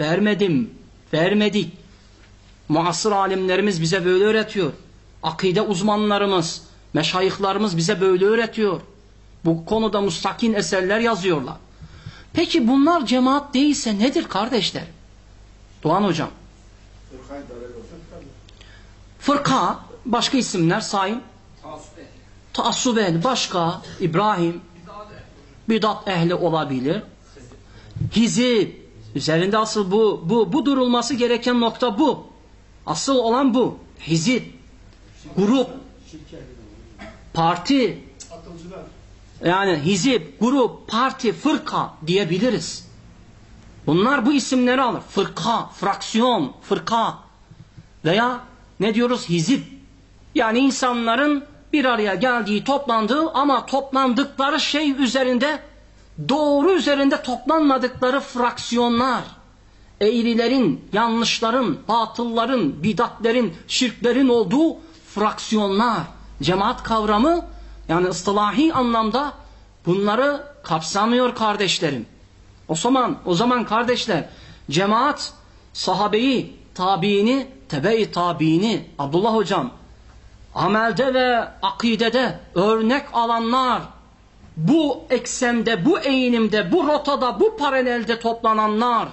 Vermedim, vermedik. Muasır alimlerimiz bize böyle öğretiyor. Akide uzmanlarımız, meşayihlarımız bize böyle öğretiyor. Bu konuda mustakin eserler yazıyorlar. Peki bunlar cemaat değilse nedir kardeşler? Doğan hocam. Fırka, başka isimler sayın. Taassub ehli, başka İbrahim, bidat ehli olabilir. Hizib, üzerinde asıl bu, bu, bu durulması gereken nokta bu. Asıl olan bu. Hizib, grup, parti, yani hizip, grup, parti, fırka diyebiliriz. Bunlar bu isimleri alır. Fırka, fraksiyon, fırka veya ne diyoruz hizip. Yani insanların bir araya geldiği, toplandığı ama toplandıkları şey üzerinde doğru üzerinde toplanmadıkları fraksiyonlar. Eğrilerin, yanlışların, batılların, bidatlerin, şirklerin olduğu fraksiyonlar. Cemaat kavramı yani ıstılahi anlamda bunları kapsamıyor kardeşlerim. O zaman, o zaman kardeşler cemaat sahabeyi, tabiini, tebe-i tabiini, Abdullah hocam amelde ve akidede örnek alanlar bu eksende, bu eğilimde, bu rotada, bu paralelde toplananlar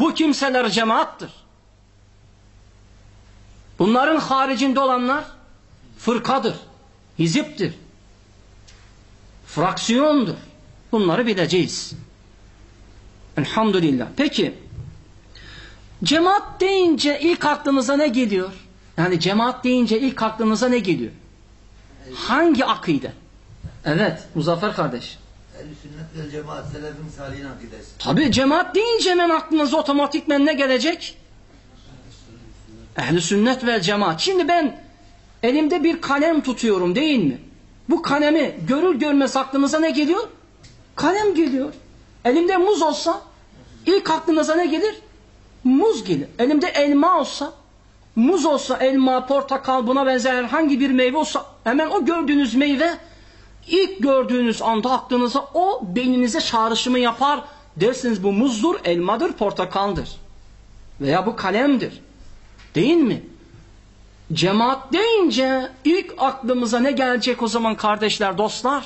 bu kimseler cemaattır. Bunların haricinde olanlar fırkadır, hiziptir, fraksiyondur. Bunları bileceğiz. Elhamdülillah. Peki cemaat deyince ilk aklınıza ne geliyor? Yani cemaat deyince ilk aklınıza ne geliyor? Hangi akide? Evet, Muzaffer kardeş. Ehl-i sünnet vel cemaat selefin salihin akidesi. Tabi cemaat deyince hemen aklınıza otomatikmen ne gelecek? Ehli sünnet ve cemaat. Şimdi ben elimde bir kalem tutuyorum değil mi? Bu kalemi görür görmez aklınıza ne geliyor? Kalem geliyor. Elimde muz olsa ilk aklınıza ne gelir? Muz gelir. Elimde elma olsa, muz olsa, elma, portakal buna benzer herhangi bir meyve olsa hemen o gördüğünüz meyve ilk gördüğünüz anda aklınıza o beyninize çağrışımı yapar. Dersiniz bu muzdur, elmadır, portakaldır. Veya bu kalemdir. Değil mi? Cemaat deyince ilk aklımıza ne gelecek o zaman kardeşler, dostlar?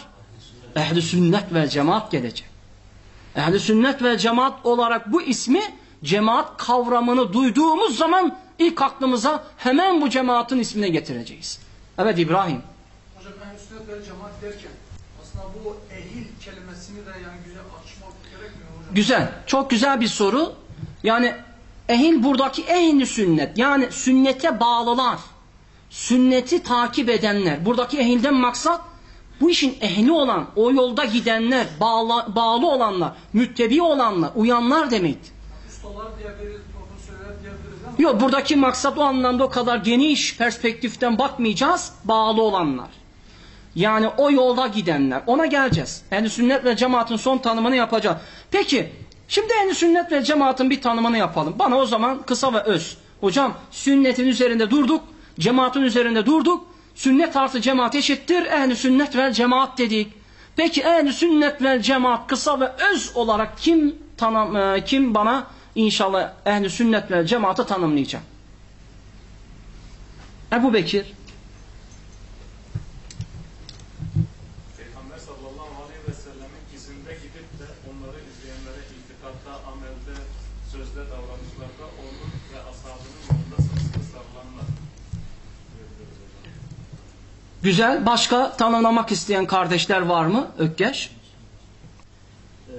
Ehli sünnet ve cemaat gelecek. Ehli sünnet ve cemaat olarak bu ismi cemaat kavramını duyduğumuz zaman ilk aklımıza hemen bu cemaatin ismine getireceğiz. Evet İbrahim. Hocam ehl sünnet cemaat derken aslında bu ehil kelimesini de yani güzel açmak gerekmiyor hocam. Güzel. Çok güzel bir soru. Yani ehil buradaki ehli sünnet. Yani sünnete bağlılar. Sünneti takip edenler. Buradaki ehilden maksat bu işin ehli olan, o yolda gidenler, bağlı, bağlı olanlar, müttebi olanlar, uyanlar demektir. Ustalar diyebiliriz, profesörler diyebiliriz Yok buradaki maksat o anlamda o kadar geniş perspektiften bakmayacağız. Bağlı olanlar. Yani o yolda gidenler. Ona geleceğiz. Ehl-i sünnet ve cemaatin son tanımını yapacağız. Peki şimdi ehl-i sünnet ve cemaatin bir tanımını yapalım. Bana o zaman kısa ve öz. Hocam sünnetin üzerinde durduk. Cemaatin üzerinde durduk. Sünnet artı cemaat eşittir. Ehl-i sünnet ve cemaat dedik. Peki ehl-i sünnet ve cemaat kısa ve öz olarak kim tanım, e, kim bana inşallah ehl-i sünnet ve cemaati tanımlayacak? Ebu Bekir. Güzel. Başka tanımlamak isteyen kardeşler var mı? Ökkeş. Ee,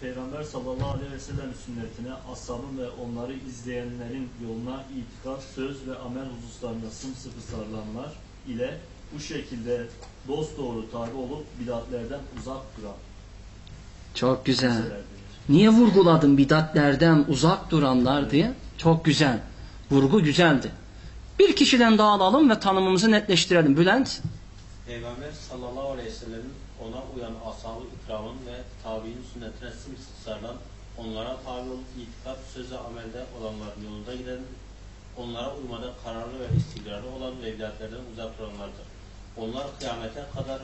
Peygamber sallallahu aleyhi ve sellem sünnetine, ashabın ve onları izleyenlerin yoluna itikat, söz ve amel hususlarında sımsıkı sarılanlar ile bu şekilde dosdoğru tabi olup bidatlerden uzak duran Çok güzel. Niye vurguladın bidatlerden uzak duranlar diye? Çok güzel. Vurgu güzeldi. Bir kişiden daha alalım ve tanımımızı netleştirelim. Bülent. Peygamber sallallahu aleyhi ve sellemin ona uyan ashab-ı ikramın ve tabi'in sünnetine sımsıkı sarılan, onlara tabi olup itikat, söz ve amelde olanların yolunda giden, onlara uymada kararlı ve istikrarlı olan ve uzak duranlardır. Onlar kıyamete kadar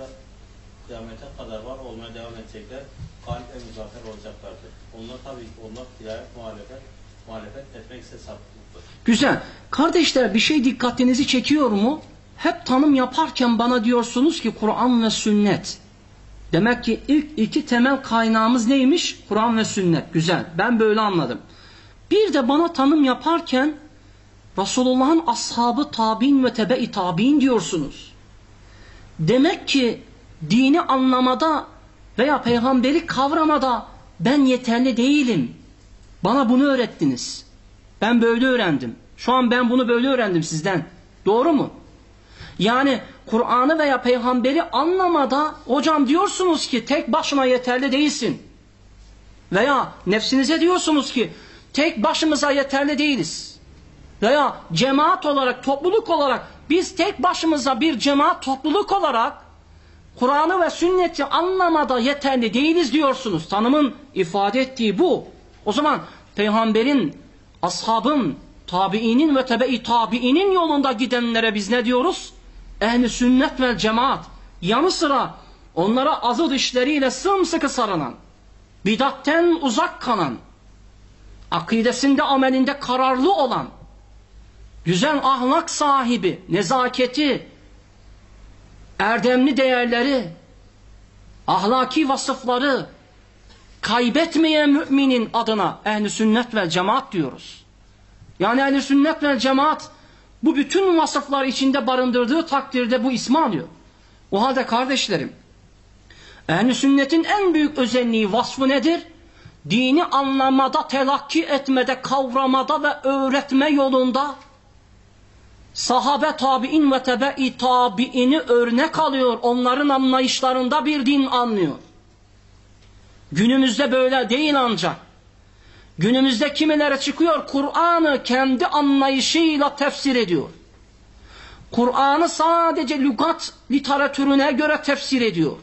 kıyamete kadar var olmaya devam edecekler, galip ve muzaffer olacaklardır. Onlar tabii ki olmak hidayet, muhalefet, muhalefet etmekse sapıklıktır. Güzel. Kardeşler bir şey dikkatinizi çekiyor mu? Hep tanım yaparken bana diyorsunuz ki Kur'an ve sünnet. Demek ki ilk iki temel kaynağımız neymiş? Kur'an ve sünnet. Güzel. Ben böyle anladım. Bir de bana tanım yaparken Resulullah'ın ashabı tabi'in ve tebe-i tabi'in diyorsunuz. Demek ki dini anlamada veya peygamberi kavramada ben yeterli değilim. Bana bunu öğrettiniz. Ben böyle öğrendim. Şu an ben bunu böyle öğrendim sizden. Doğru mu? Yani Kur'an'ı veya peygamberi anlamada hocam diyorsunuz ki tek başına yeterli değilsin. Veya nefsinize diyorsunuz ki tek başımıza yeterli değiliz. Veya cemaat olarak, topluluk olarak biz tek başımıza bir cemaat topluluk olarak Kur'an'ı ve sünneti anlamada yeterli değiliz diyorsunuz. Tanımın ifade ettiği bu. O zaman peygamberin, ashabın, tabiinin ve tebe-i tabiinin yolunda gidenlere biz ne diyoruz? Ehli sünnet ve cemaat. Yanı sıra onlara azı dişleriyle sımsıkı sarılan, bidatten uzak kalan, akidesinde amelinde kararlı olan, güzel ahlak sahibi, nezaketi, erdemli değerleri, ahlaki vasıfları kaybetmeyen müminin adına ehli sünnet ve cemaat diyoruz. Yani ehli sünnet ve cemaat bu bütün vasıflar içinde barındırdığı takdirde bu ismi alıyor. O halde kardeşlerim, ehli sünnetin en büyük özelliği vasfı nedir? Dini anlamada, telakki etmede, kavramada ve öğretme yolunda sahabe tabi'in ve tebe-i tabi'ini örnek alıyor. Onların anlayışlarında bir din anlıyor. Günümüzde böyle değil ancak. Günümüzde kimilere çıkıyor Kur'an'ı kendi anlayışıyla tefsir ediyor. Kur'an'ı sadece lügat literatürüne göre tefsir ediyor.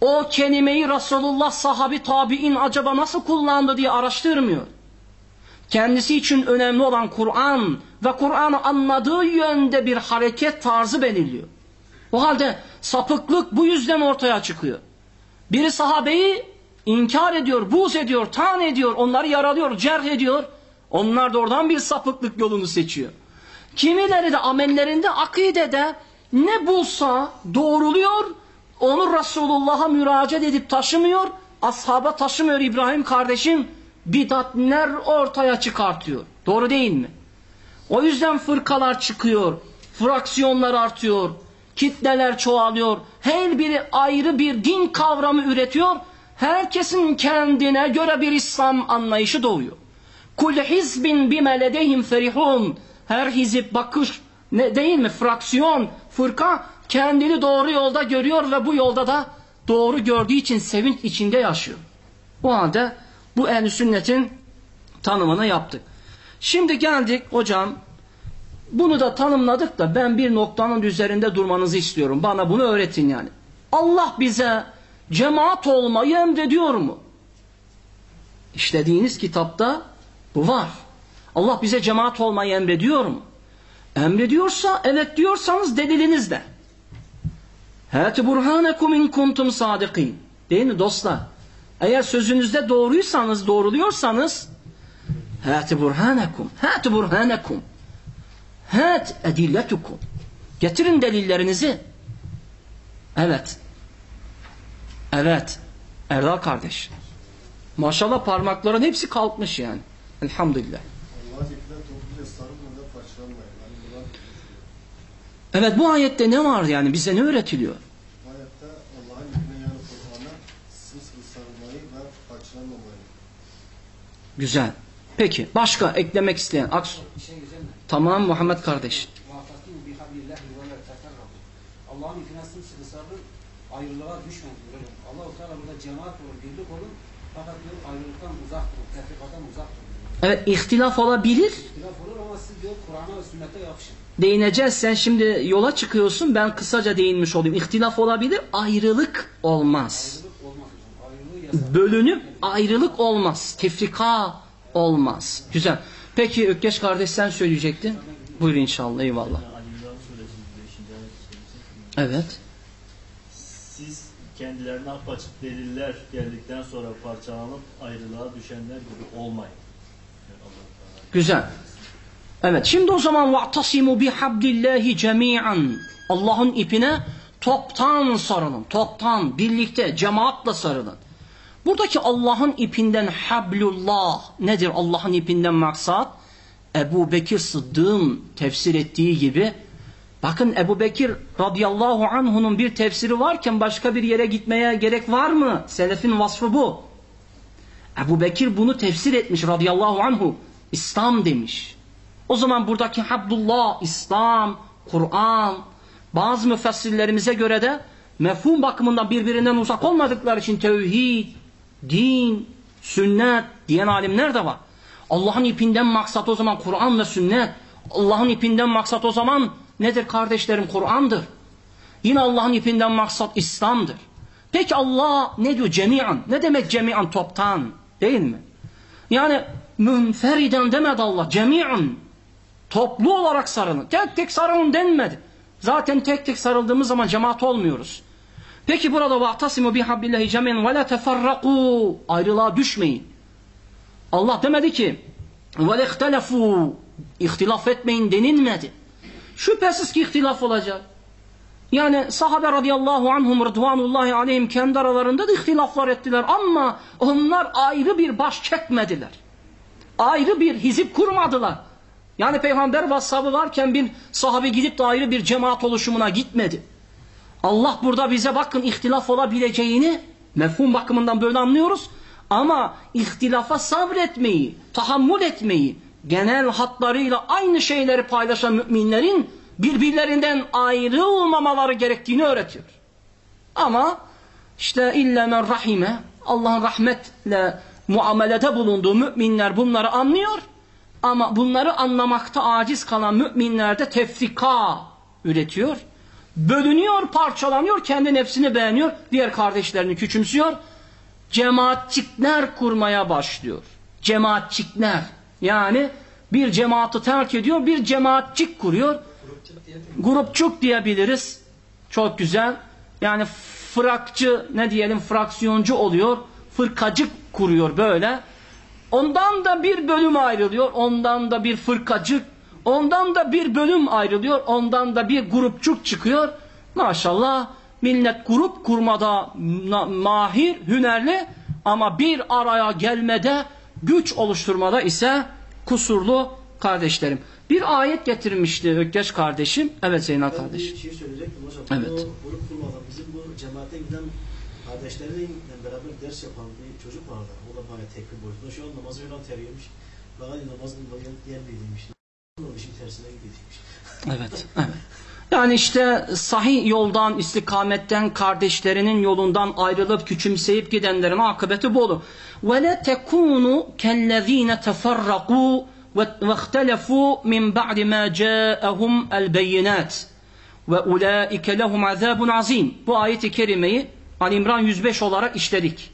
O kelimeyi Resulullah sahabi tabi'in acaba nasıl kullandı diye araştırmıyor. Kendisi için önemli olan Kur'an ve Kur'an'ı anladığı yönde bir hareket tarzı belirliyor. O halde sapıklık bu yüzden ortaya çıkıyor. Biri sahabeyi inkar ediyor, buz ediyor, tan ediyor, onları yaralıyor, cerh ediyor. Onlar da oradan bir sapıklık yolunu seçiyor. Kimileri de amellerinde, akidede ne bulsa doğruluyor, onu Resulullah'a müracaat edip taşımıyor, ashaba taşımıyor İbrahim kardeşim, bidatler ortaya çıkartıyor. Doğru değil mi? O yüzden fırkalar çıkıyor, fraksiyonlar artıyor, kitleler çoğalıyor, her biri ayrı bir din kavramı üretiyor, herkesin kendine göre bir İslam anlayışı doğuyor. Kul hizbin bime ledehim ferihun. Her hizip bakış ne değil mi? Fraksiyon, fırka kendini doğru yolda görüyor ve bu yolda da doğru gördüğü için sevinç içinde yaşıyor. Bu halde bu ehl sünnetin tanımını yaptık. Şimdi geldik hocam. Bunu da tanımladık da ben bir noktanın üzerinde durmanızı istiyorum. Bana bunu öğretin yani. Allah bize cemaat olmayı emrediyor mu? İşlediğiniz kitapta bu var. Allah bize cemaat olmayı emrediyor mu? Emrediyorsa evet diyorsanız deliliniz de. Hâti burhânekum in kuntum sadikin. Değil mi dostlar? Eğer sözünüzde doğruysanız, doğruluyorsanız hâti burhânekum. Hâti burhânekum. Hât edilletukum. Getirin delillerinizi. Evet. Evet. Erdal kardeş. Maşallah parmakların hepsi kalkmış yani. Elhamdülillah. Evet bu ayette ne var yani bize ne öğretiliyor? bu hayatta Allah'ın ipine yani Kur'an'a sımsıkı sarılmayı ve parçalanmamayı. Güzel. Peki başka eklemek isteyen Aksu. şey? Tamam Muhammed kardeş. Allah'ın ipine sımsıkı sarılın, ayrılığa düşmeyin diyor. Allah-u Teala burada cemaat olun, birlik olun. Fakat diyor ayrılıktan uzak durun, tefrikadan uzak durun. Evet ihtilaf olabilir. İhtilaf olur ama siz diyor Kur'an'a ve sünnete yapışın. Değineceğiz. Sen şimdi yola çıkıyorsun. Ben kısaca değinmiş olayım. İhtilaf olabilir. Ayrılık olmaz. Ayrılık olmaz. Bölünüp ayrılık olmaz. Tefrika olmaz. Güzel. Peki Ökkeş kardeş sen söyleyecektin. Buyur inşallah. Eyvallah. Ali İmran suresinin 5. ayet Evet. Siz kendilerine apaçık deliller geldikten sonra parçalanıp ayrılığa düşenler gibi olmayın. Yani Allah Teala. Güzel. Evet şimdi o zaman وَاَعْتَصِمُوا بِحَبْدِ اللّٰهِ جَمِيعًا Allah'ın ipine toptan sarılın. Toptan, birlikte, cemaatle sarılın. Buradaki Allah'ın ipinden hablullah nedir Allah'ın ipinden maksat? Ebu Bekir Sıddık'ın tefsir ettiği gibi bakın Ebu Bekir radıyallahu anh'unun bir tefsiri varken başka bir yere gitmeye gerek var mı? Selefin vasfı bu. Ebu Bekir bunu tefsir etmiş radıyallahu anhu. İslam demiş. O zaman buradaki Habdullah, İslam, Kur'an, bazı müfessirlerimize göre de mefhum bakımından birbirinden uzak olmadıkları için tevhid, din, sünnet diyen alimler de var. Allah'ın ipinden maksat o zaman Kur'an ve sünnet. Allah'ın ipinden maksat o zaman nedir kardeşlerim? Kur'an'dır. Yine Allah'ın ipinden maksat İslam'dır. Peki Allah ne diyor? Cemiyan. Ne demek cemiyan? Toptan. Değil mi? Yani münferiden demedi Allah. Cemiyan. Toplu olarak sarılın. Tek tek sarılın denmedi. Zaten tek tek sarıldığımız zaman cemaat olmuyoruz. Peki burada vahtasimu bihabbillahi cemiyan ve la teferraku. Ayrılığa düşmeyin. Allah demedi ki ve lehtelefu. İhtilaf etmeyin denilmedi. Şüphesiz ki ihtilaf olacak. Yani sahabe radıyallahu anhum rıdvanullahi aleyhim kendi aralarında da ihtilaflar ettiler ama onlar ayrı bir baş çekmediler. Ayrı bir hizip kurmadılar. Yani peygamber vashabı varken bir sahabe gidip de ayrı bir cemaat oluşumuna gitmedi. Allah burada bize bakın ihtilaf olabileceğini mefhum bakımından böyle anlıyoruz. Ama ihtilafa sabretmeyi, tahammül etmeyi, genel hatlarıyla aynı şeyleri paylaşan müminlerin birbirlerinden ayrılmamaları gerektiğini öğretiyor. Ama işte illa men rahime Allah'ın rahmetle muamelede bulunduğu müminler bunları anlıyor. Ama bunları anlamakta aciz kalan müminler de tefrika üretiyor. Bölünüyor, parçalanıyor, kendi nefsini beğeniyor, diğer kardeşlerini küçümsüyor. Cemaatçikler kurmaya başlıyor. Cemaatçikler. Yani bir cemaati terk ediyor, bir cemaatçik kuruyor. Grupçuk diyebiliriz. Çok güzel. Yani frakçı ne diyelim fraksiyoncu oluyor. Fırkacık kuruyor böyle. Ondan da bir bölüm ayrılıyor. Ondan da bir fırkacık. Ondan da bir bölüm ayrılıyor. Ondan da bir grupçuk çıkıyor. Maşallah millet grup kurmada mahir, hünerli ama bir araya gelmede, güç oluşturmada ise kusurlu kardeşlerim. Bir ayet getirmişti Ökkeş kardeşim. Evet Zeynep Ben kardeşim. bir şey söyleyecektim hocam. Evet. Bu grup kurmadan bizim bu cemaate giden kardeşleriyle beraber ders yapan bir çocuk vardı. O da bana tekbir boyutunda. Şu an namazı falan terliyormuş. Bana namazın yer bildirmiş. O işin tersine gidecekmiş. Evet, evet. Yani işte sahih yoldan, istikametten, kardeşlerinin yolundan ayrılıp küçümseyip gidenlerin akıbeti bu olur. وَلَا تَكُونُوا كَالَّذ۪ينَ تَفَرَّقُوا واختلفوا من بعد ما جاءهم البينات وأولئك لهم عذاب عظيم Bu ayeti kerimeyi Ali İmran 105 olarak işledik.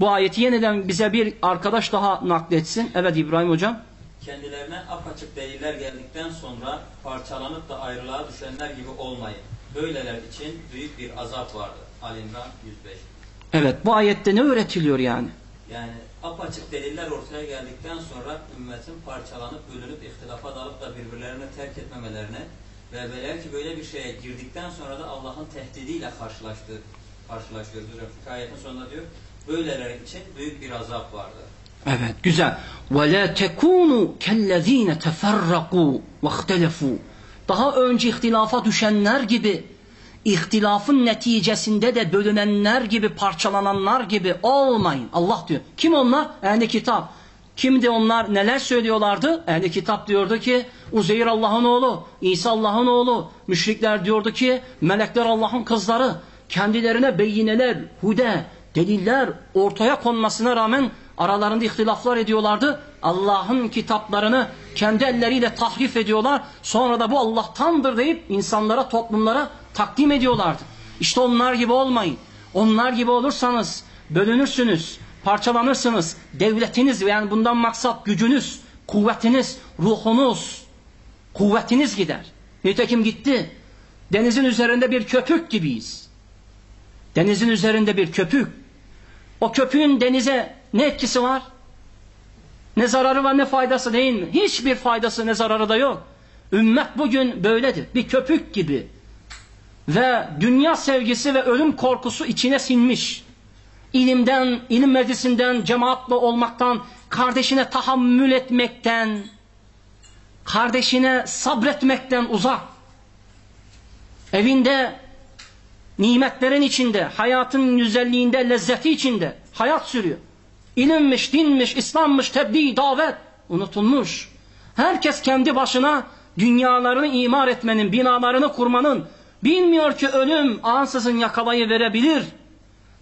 Bu ayeti yeniden bize bir arkadaş daha nakletsin. Evet İbrahim hocam. Kendilerine apaçık deliller geldikten sonra parçalanıp da ayrılığa düşenler gibi olmayın. Böyleler için büyük bir azap vardır. Ali İmran 105. Evet bu ayette ne öğretiliyor yani? Yani apaçık deliller ortaya geldikten sonra ümmetin parçalanıp bölünüp ihtilafa dalıp da birbirlerini terk etmemelerini ve belki böyle bir şeye girdikten sonra da Allah'ın tehdidiyle karşılaştığı karşılaşıyoruz. Refik ayetin sonunda diyor böyleler için büyük bir azap vardır. Evet güzel. وَلَا تَكُونُوا كَالَّذ۪ينَ تَفَرَّقُوا وَاخْتَلَفُوا Daha önce ihtilafa düşenler gibi, ihtilafın neticesinde de bölünenler gibi, parçalananlar gibi olmayın. Allah diyor. Kim onlar? Ehli kitap. Kimdi onlar? Neler söylüyorlardı? Ehli kitap diyordu ki Uzeyr Allah'ın oğlu, İsa Allah'ın oğlu. Müşrikler diyordu ki melekler Allah'ın kızları. Kendilerine beyineler, hude, deliller ortaya konmasına rağmen aralarında ihtilaflar ediyorlardı. Allah'ın kitaplarını kendi elleriyle tahrif ediyorlar. Sonra da bu Allah'tandır deyip insanlara, toplumlara takdim ediyorlardı. İşte onlar gibi olmayın. Onlar gibi olursanız bölünürsünüz, parçalanırsınız. Devletiniz yani bundan maksat gücünüz, kuvvetiniz, ruhunuz, kuvvetiniz gider. Nitekim gitti. Denizin üzerinde bir köpük gibiyiz. Denizin üzerinde bir köpük. O köpüğün denize ne etkisi var? Ne zararı var ne faydası değil mi? Hiçbir faydası ne zararı da yok. Ümmet bugün böyledir. Bir köpük gibi. Ve dünya sevgisi ve ölüm korkusu içine sinmiş. İlimden, ilim meclisinden, cemaatli olmaktan, kardeşine tahammül etmekten, kardeşine sabretmekten uzak. Evinde nimetlerin içinde, hayatın güzelliğinde, lezzeti içinde hayat sürüyor. İlimmiş, dinmiş, İslammış, tebliğ, davet unutulmuş. Herkes kendi başına dünyalarını imar etmenin, binalarını kurmanın, bilmiyor ki ölüm ansızın yakalayı verebilir.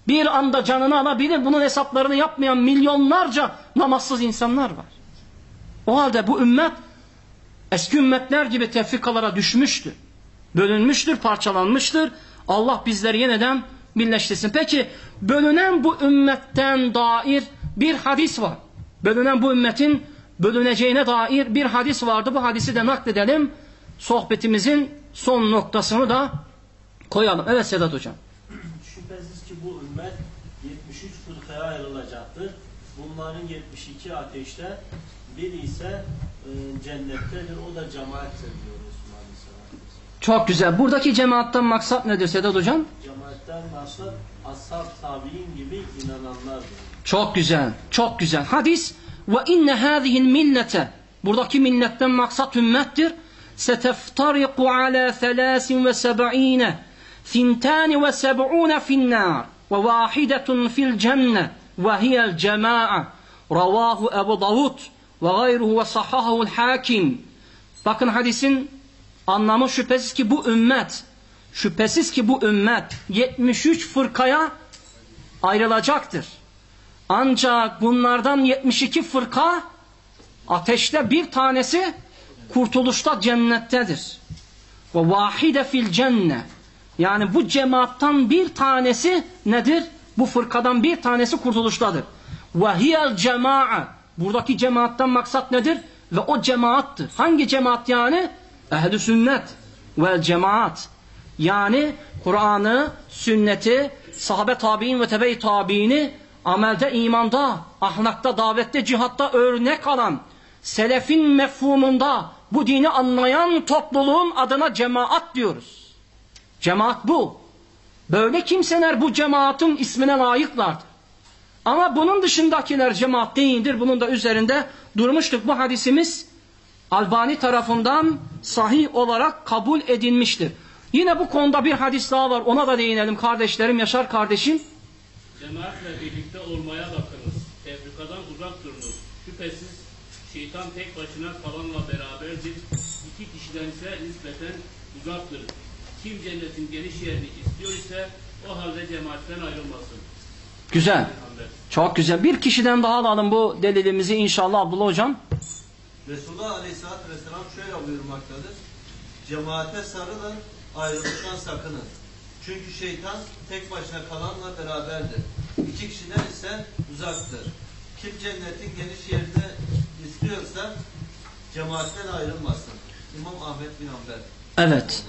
Bir anda canını alabilir. Bunun hesaplarını yapmayan milyonlarca namazsız insanlar var. O halde bu ümmet eski ümmetler gibi tefrikalara düşmüştür. Bölünmüştür, parçalanmıştır. Allah bizleri yeniden birleştirsin. Peki bölünen bu ümmetten dair bir hadis var. Bölünen bu ümmetin bölüneceğine dair bir hadis vardı. Bu hadisi de nakledelim. Sohbetimizin son noktasını da koyalım. Evet Sedat Hocam. Şüphesiz ki bu ümmet 73 fırkaya ayrılacaktır. Bunların 72 ateşte, biri ise e, cennettedir. O da cemaattir diyor. Çok güzel. Buradaki cemaatten maksat nedir Sedat Hocam? Cemaatten maksat ashab tabi'in gibi inananlardır. Çok güzel. Çok güzel. Hadis ve inne hâzihil millete buradaki milletten maksat ümmettir. Seteftariku ala thelâsin ve seb'ine thintâni ve seb'ûne finnâr ve vâhidetun fil cenne ve hiyel cemâ'a ravahu Ebu Davud ve gayruhu ve sahahahu'l hakim. Bakın hadisin anlamı şüphesiz ki bu ümmet şüphesiz ki bu ümmet 73 fırkaya ayrılacaktır. Ancak bunlardan 72 fırka ateşte bir tanesi kurtuluşta cennettedir. Ve vahide fil cenne. Yani bu cemaattan bir tanesi nedir? Bu fırkadan bir tanesi kurtuluştadır. Ve hiyel cema'a. Buradaki cemaattan maksat nedir? Ve o cemaattır. Hangi cemaat yani? Ehl-i sünnet vel cemaat. Yani Kur'an'ı, sünneti, sahabe tabi'in ve tebe-i tabi'ini amelde, imanda, ahlakta, davette, cihatta örnek alan, selefin mefhumunda bu dini anlayan topluluğun adına cemaat diyoruz. Cemaat bu. Böyle kimseler bu cemaatin ismine layıklardır. Ama bunun dışındakiler cemaat değildir. Bunun da üzerinde durmuştuk. Bu hadisimiz Albani tarafından sahih olarak kabul edilmiştir. Yine bu konuda bir hadis daha var. Ona da değinelim kardeşlerim, Yaşar kardeşim. Cemaatle birlikte olmaya bakınız. Tefrikadan uzak durunuz. Şüphesiz şeytan tek başına kalanla beraberdir. İki kişiden ise nispeten uzaktır. Kim cennetin geniş yerini istiyor ise o halde cemaatten ayrılmasın. Güzel. Çok güzel. Bir kişiden daha alalım bu delilimizi inşallah Abdullah Hocam. Resulullah Aleyhisselatü Vesselam şöyle buyurmaktadır. Cemaate sarılın, ayrılıktan sakının. Çünkü şeytan tek başına kalanla beraberdir. İki kişiden ise uzaktır. Kim cennetin geniş yerini istiyorsa cemaatten ayrılmasın. İmam Ahmet bin Hanbel. Evet.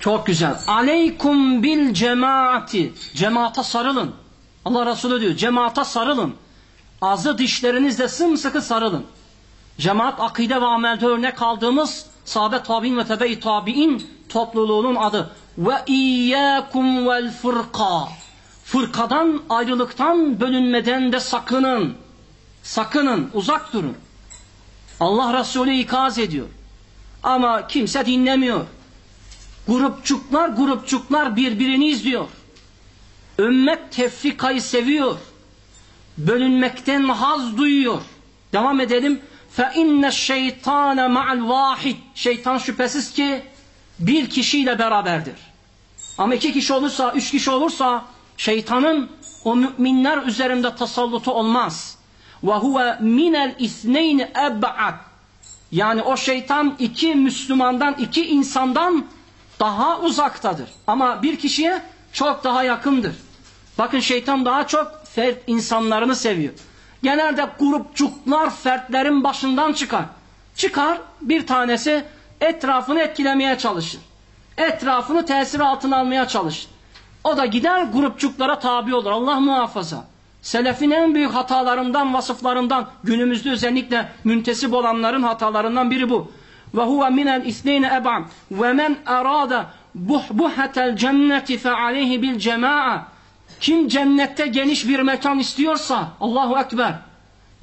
Çok güzel. Aleykum bil cemaati. Cemaata sarılın. Allah Resulü diyor cemaata sarılın. Ağzı dişlerinizle sımsıkı sarılın. Cemaat akide ve amelde örnek aldığımız sahabe tabi'in ve tebe-i tabi'in topluluğunun adı. Ve iyyakum vel fırka. Fırkadan, ayrılıktan, bölünmeden de sakının. Sakının, uzak durun. Allah Resulü ikaz ediyor. Ama kimse dinlemiyor. Grupçuklar grupçuklar birbirini izliyor. Ümmet tefrikayı seviyor. Bölünmekten haz duyuyor. Devam edelim. فَاِنَّ الشَّيْطَانَ مَعَ الْوَاحِدِ Şeytan şüphesiz ki bir kişiyle beraberdir. Ama iki kişi olursa, üç kişi olursa şeytanın o müminler üzerinde tasallutu olmaz. وَهُوَ مِنَ الْاِثْنَيْنِ اَبْعَدِ Yani o şeytan iki Müslümandan, iki insandan daha uzaktadır. Ama bir kişiye çok daha yakındır. Bakın şeytan daha çok fert insanlarını seviyor. Genelde grupçuklar fertlerin başından çıkar. Çıkar bir tanesi etrafını etkilemeye çalışır. Etrafını tesir altına almaya çalışır. O da gider grupçuklara tabi olur. Allah muhafaza. Selefin en büyük hatalarından, vasıflarından, günümüzde özellikle müntesip olanların hatalarından biri bu. Ve huve minel isneyne eb'am ve men arada buhbuhetel cenneti fe aleyhi bil cema'a kim cennette geniş bir mekan istiyorsa Allahu Ekber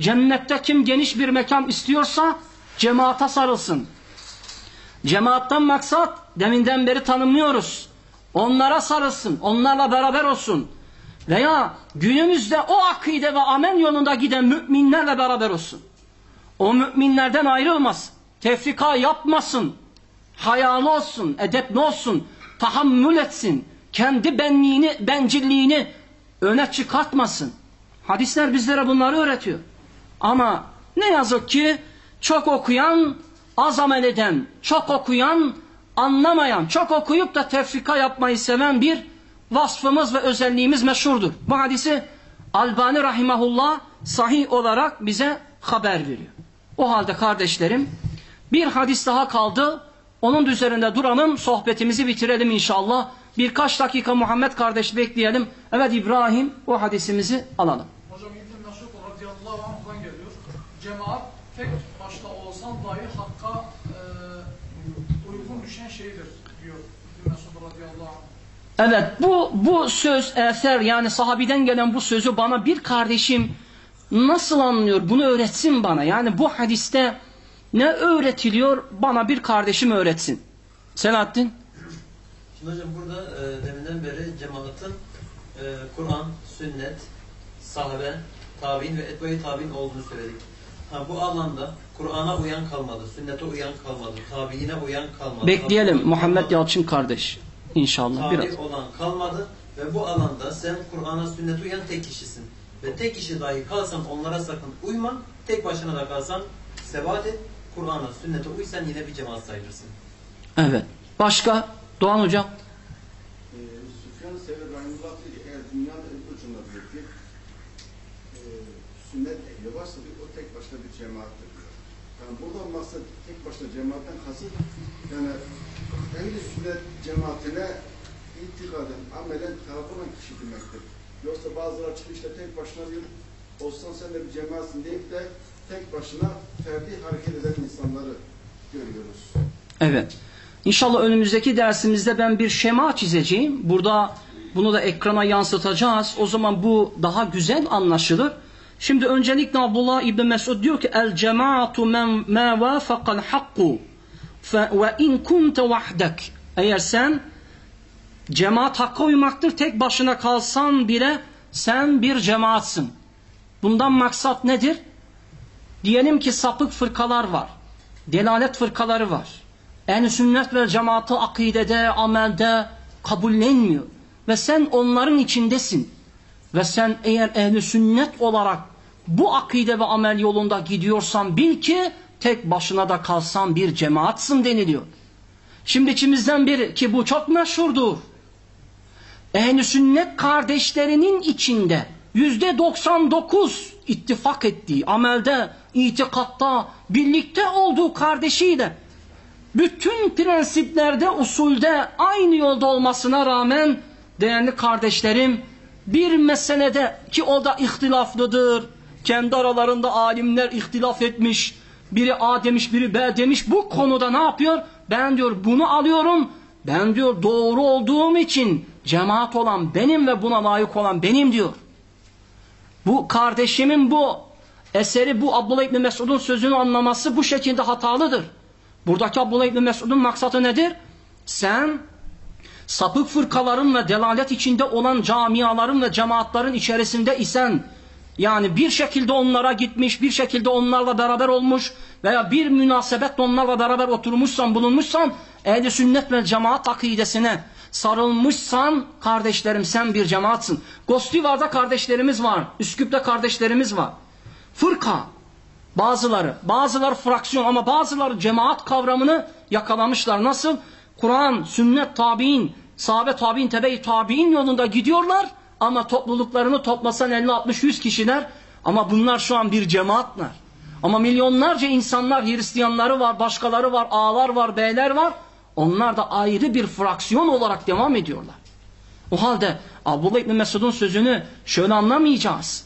cennette kim geniş bir mekan istiyorsa cemaata sarılsın. Cemaattan maksat deminden beri tanımlıyoruz. Onlara sarılsın, onlarla beraber olsun. Veya günümüzde o akide ve amel yolunda giden müminlerle beraber olsun. O müminlerden ayrılmaz. Tefrika yapmasın. Hayalı olsun, edepli olsun, tahammül etsin. Kendi benliğini, bencilliğini öne çıkartmasın. Hadisler bizlere bunları öğretiyor. Ama ne yazık ki çok okuyan, az amel eden, çok okuyan, anlamayan, çok okuyup da tefrika yapmayı seven bir vasfımız ve özelliğimiz meşhurdur. Bu hadisi Albani Rahimahullah sahih olarak bize haber veriyor. O halde kardeşlerim bir hadis daha kaldı. Onun üzerinde duralım, sohbetimizi bitirelim inşallah. Birkaç dakika Muhammed kardeş bekleyelim. Evet İbrahim o hadisimizi alalım. Hocam İbn-i Mesud radıyallahu anh'dan geliyor. Cemaat tek başta olsan dahi hakka e, uygun düşen şeydir diyor İbn-i Mesud radıyallahu anh. Evet bu bu söz eser yani sahabiden gelen bu sözü bana bir kardeşim nasıl anlıyor bunu öğretsin bana. Yani bu hadiste ne öğretiliyor bana bir kardeşim öğretsin. Selahattin. Şimdi hocam burada e, deminden beri cemaatin e, Kur'an, sünnet, sahabe, tabi'in ve etbai tabi'in olduğunu söyledik. Ha, bu alanda Kur'an'a uyan kalmadı, sünnete uyan kalmadı, tabi'ine uyan kalmadı. Bekleyelim tabi'ine Muhammed Yalçın kardeş. İnşallah tabi biraz. olan kalmadı ve bu alanda sen Kur'an'a sünnete uyan tek kişisin. Ve tek kişi dahi kalsan onlara sakın uyma, tek başına da kalsan sebat et, Kur'an'a, sünnete uysan yine bir cemaat sayılırsın. Evet. Başka? Doğan hocam. Ee, Süfyan Sevri Rahimullah diyor ki eğer dünyanın en ucunda diyor ki e, sünnet ehli varsa diyor, o tek başına bir cemaattir diyor. Yani buradan maksat tek başına cemaatten kasıt yani ehli sünnet cemaatine itikaden, amelen taraf olan kişi demektir. Yoksa bazıları çıkıp işte tek başına diyor, olsan sen de bir cemaatsin deyip de tek başına ferdi hareket eden insanları görüyoruz. Evet. İnşallah önümüzdeki dersimizde ben bir şema çizeceğim. Burada bunu da ekrana yansıtacağız. O zaman bu daha güzel anlaşılır. Şimdi öncelikle Abdullah İbni Mesud diyor ki El cemaatu men ma vafakal hakku ve in kunte vahdek eğer sen cemaat hakka uymaktır tek başına kalsan bile sen bir cemaatsın. Bundan maksat nedir? Diyelim ki sapık fırkalar var. Delalet fırkaları var. En sünnet ve cemaati akidede, amelde kabullenmiyor. Ve sen onların içindesin. Ve sen eğer ehli sünnet olarak bu akide ve amel yolunda gidiyorsan bil ki tek başına da kalsan bir cemaatsın deniliyor. Şimdi içimizden biri ki bu çok meşhurdur. Ehl-i sünnet kardeşlerinin içinde yüzde 99 ittifak ettiği, amelde, itikatta, birlikte olduğu kardeşiyle bütün prensiplerde, usulde aynı yolda olmasına rağmen değerli kardeşlerim bir meselede ki o da ihtilaflıdır. Kendi aralarında alimler ihtilaf etmiş. Biri A demiş, biri B demiş. Bu konuda ne yapıyor? Ben diyor bunu alıyorum. Ben diyor doğru olduğum için cemaat olan benim ve buna layık olan benim diyor. Bu kardeşimin bu eseri bu Abdullah İbni Mesud'un sözünü anlaması bu şekilde hatalıdır. Buradaki Abdullah İbni Mesud'un maksatı nedir? Sen sapık fırkaların ve delalet içinde olan camiaların ve cemaatların içerisinde isen yani bir şekilde onlara gitmiş, bir şekilde onlarla beraber olmuş veya bir münasebetle onlarla beraber oturmuşsan, bulunmuşsan ehli sünnet ve cemaat akidesine sarılmışsan kardeşlerim sen bir cemaatsın. Gostivar'da kardeşlerimiz var, Üsküp'te kardeşlerimiz var. Fırka, bazıları, bazıları fraksiyon ama bazıları cemaat kavramını yakalamışlar. Nasıl? Kur'an, sünnet, tabi'in, sahabe tabi'in, tebe-i tabi'in yolunda gidiyorlar ama topluluklarını toplasan 50, 60, 100 kişiler ama bunlar şu an bir cemaatler. Ama milyonlarca insanlar, Hristiyanları var, başkaları var, ağlar var, beyler var. Onlar da ayrı bir fraksiyon olarak devam ediyorlar. O halde Abdullah İbni Mesud'un sözünü şöyle anlamayacağız.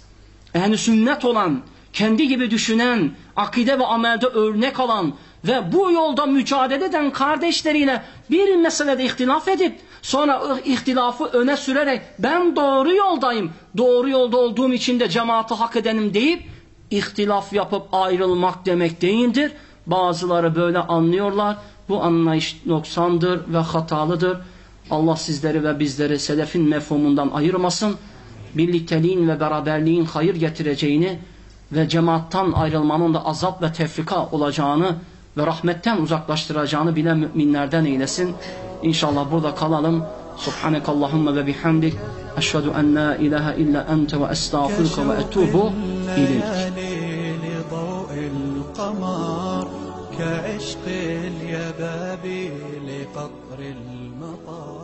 Yani sünnet olan, kendi gibi düşünen, akide ve amelde örnek alan ve bu yolda mücadele eden kardeşleriyle bir meselede ihtilaf edip sonra ihtilafı öne sürerek ben doğru yoldayım, doğru yolda olduğum için de cemaati hak edenim deyip ihtilaf yapıp ayrılmak demek değildir. Bazıları böyle anlıyorlar. Bu anlayış noksandır ve hatalıdır. Allah sizleri ve bizleri selefin mefhumundan ayırmasın. Birlikteliğin ve beraberliğin hayır getireceğini ve cemaattan ayrılmanın da azap ve tefrika olacağını ve rahmetten uzaklaştıracağını bilen müminlerden eylesin. İnşallah burada kalalım. Subhaneke Allahümme ve bihamdik. Eşhedü en la ilahe illa ente ve estağfurke ve etubu ileyk. كعشق اليباب لقطر المطار مجيء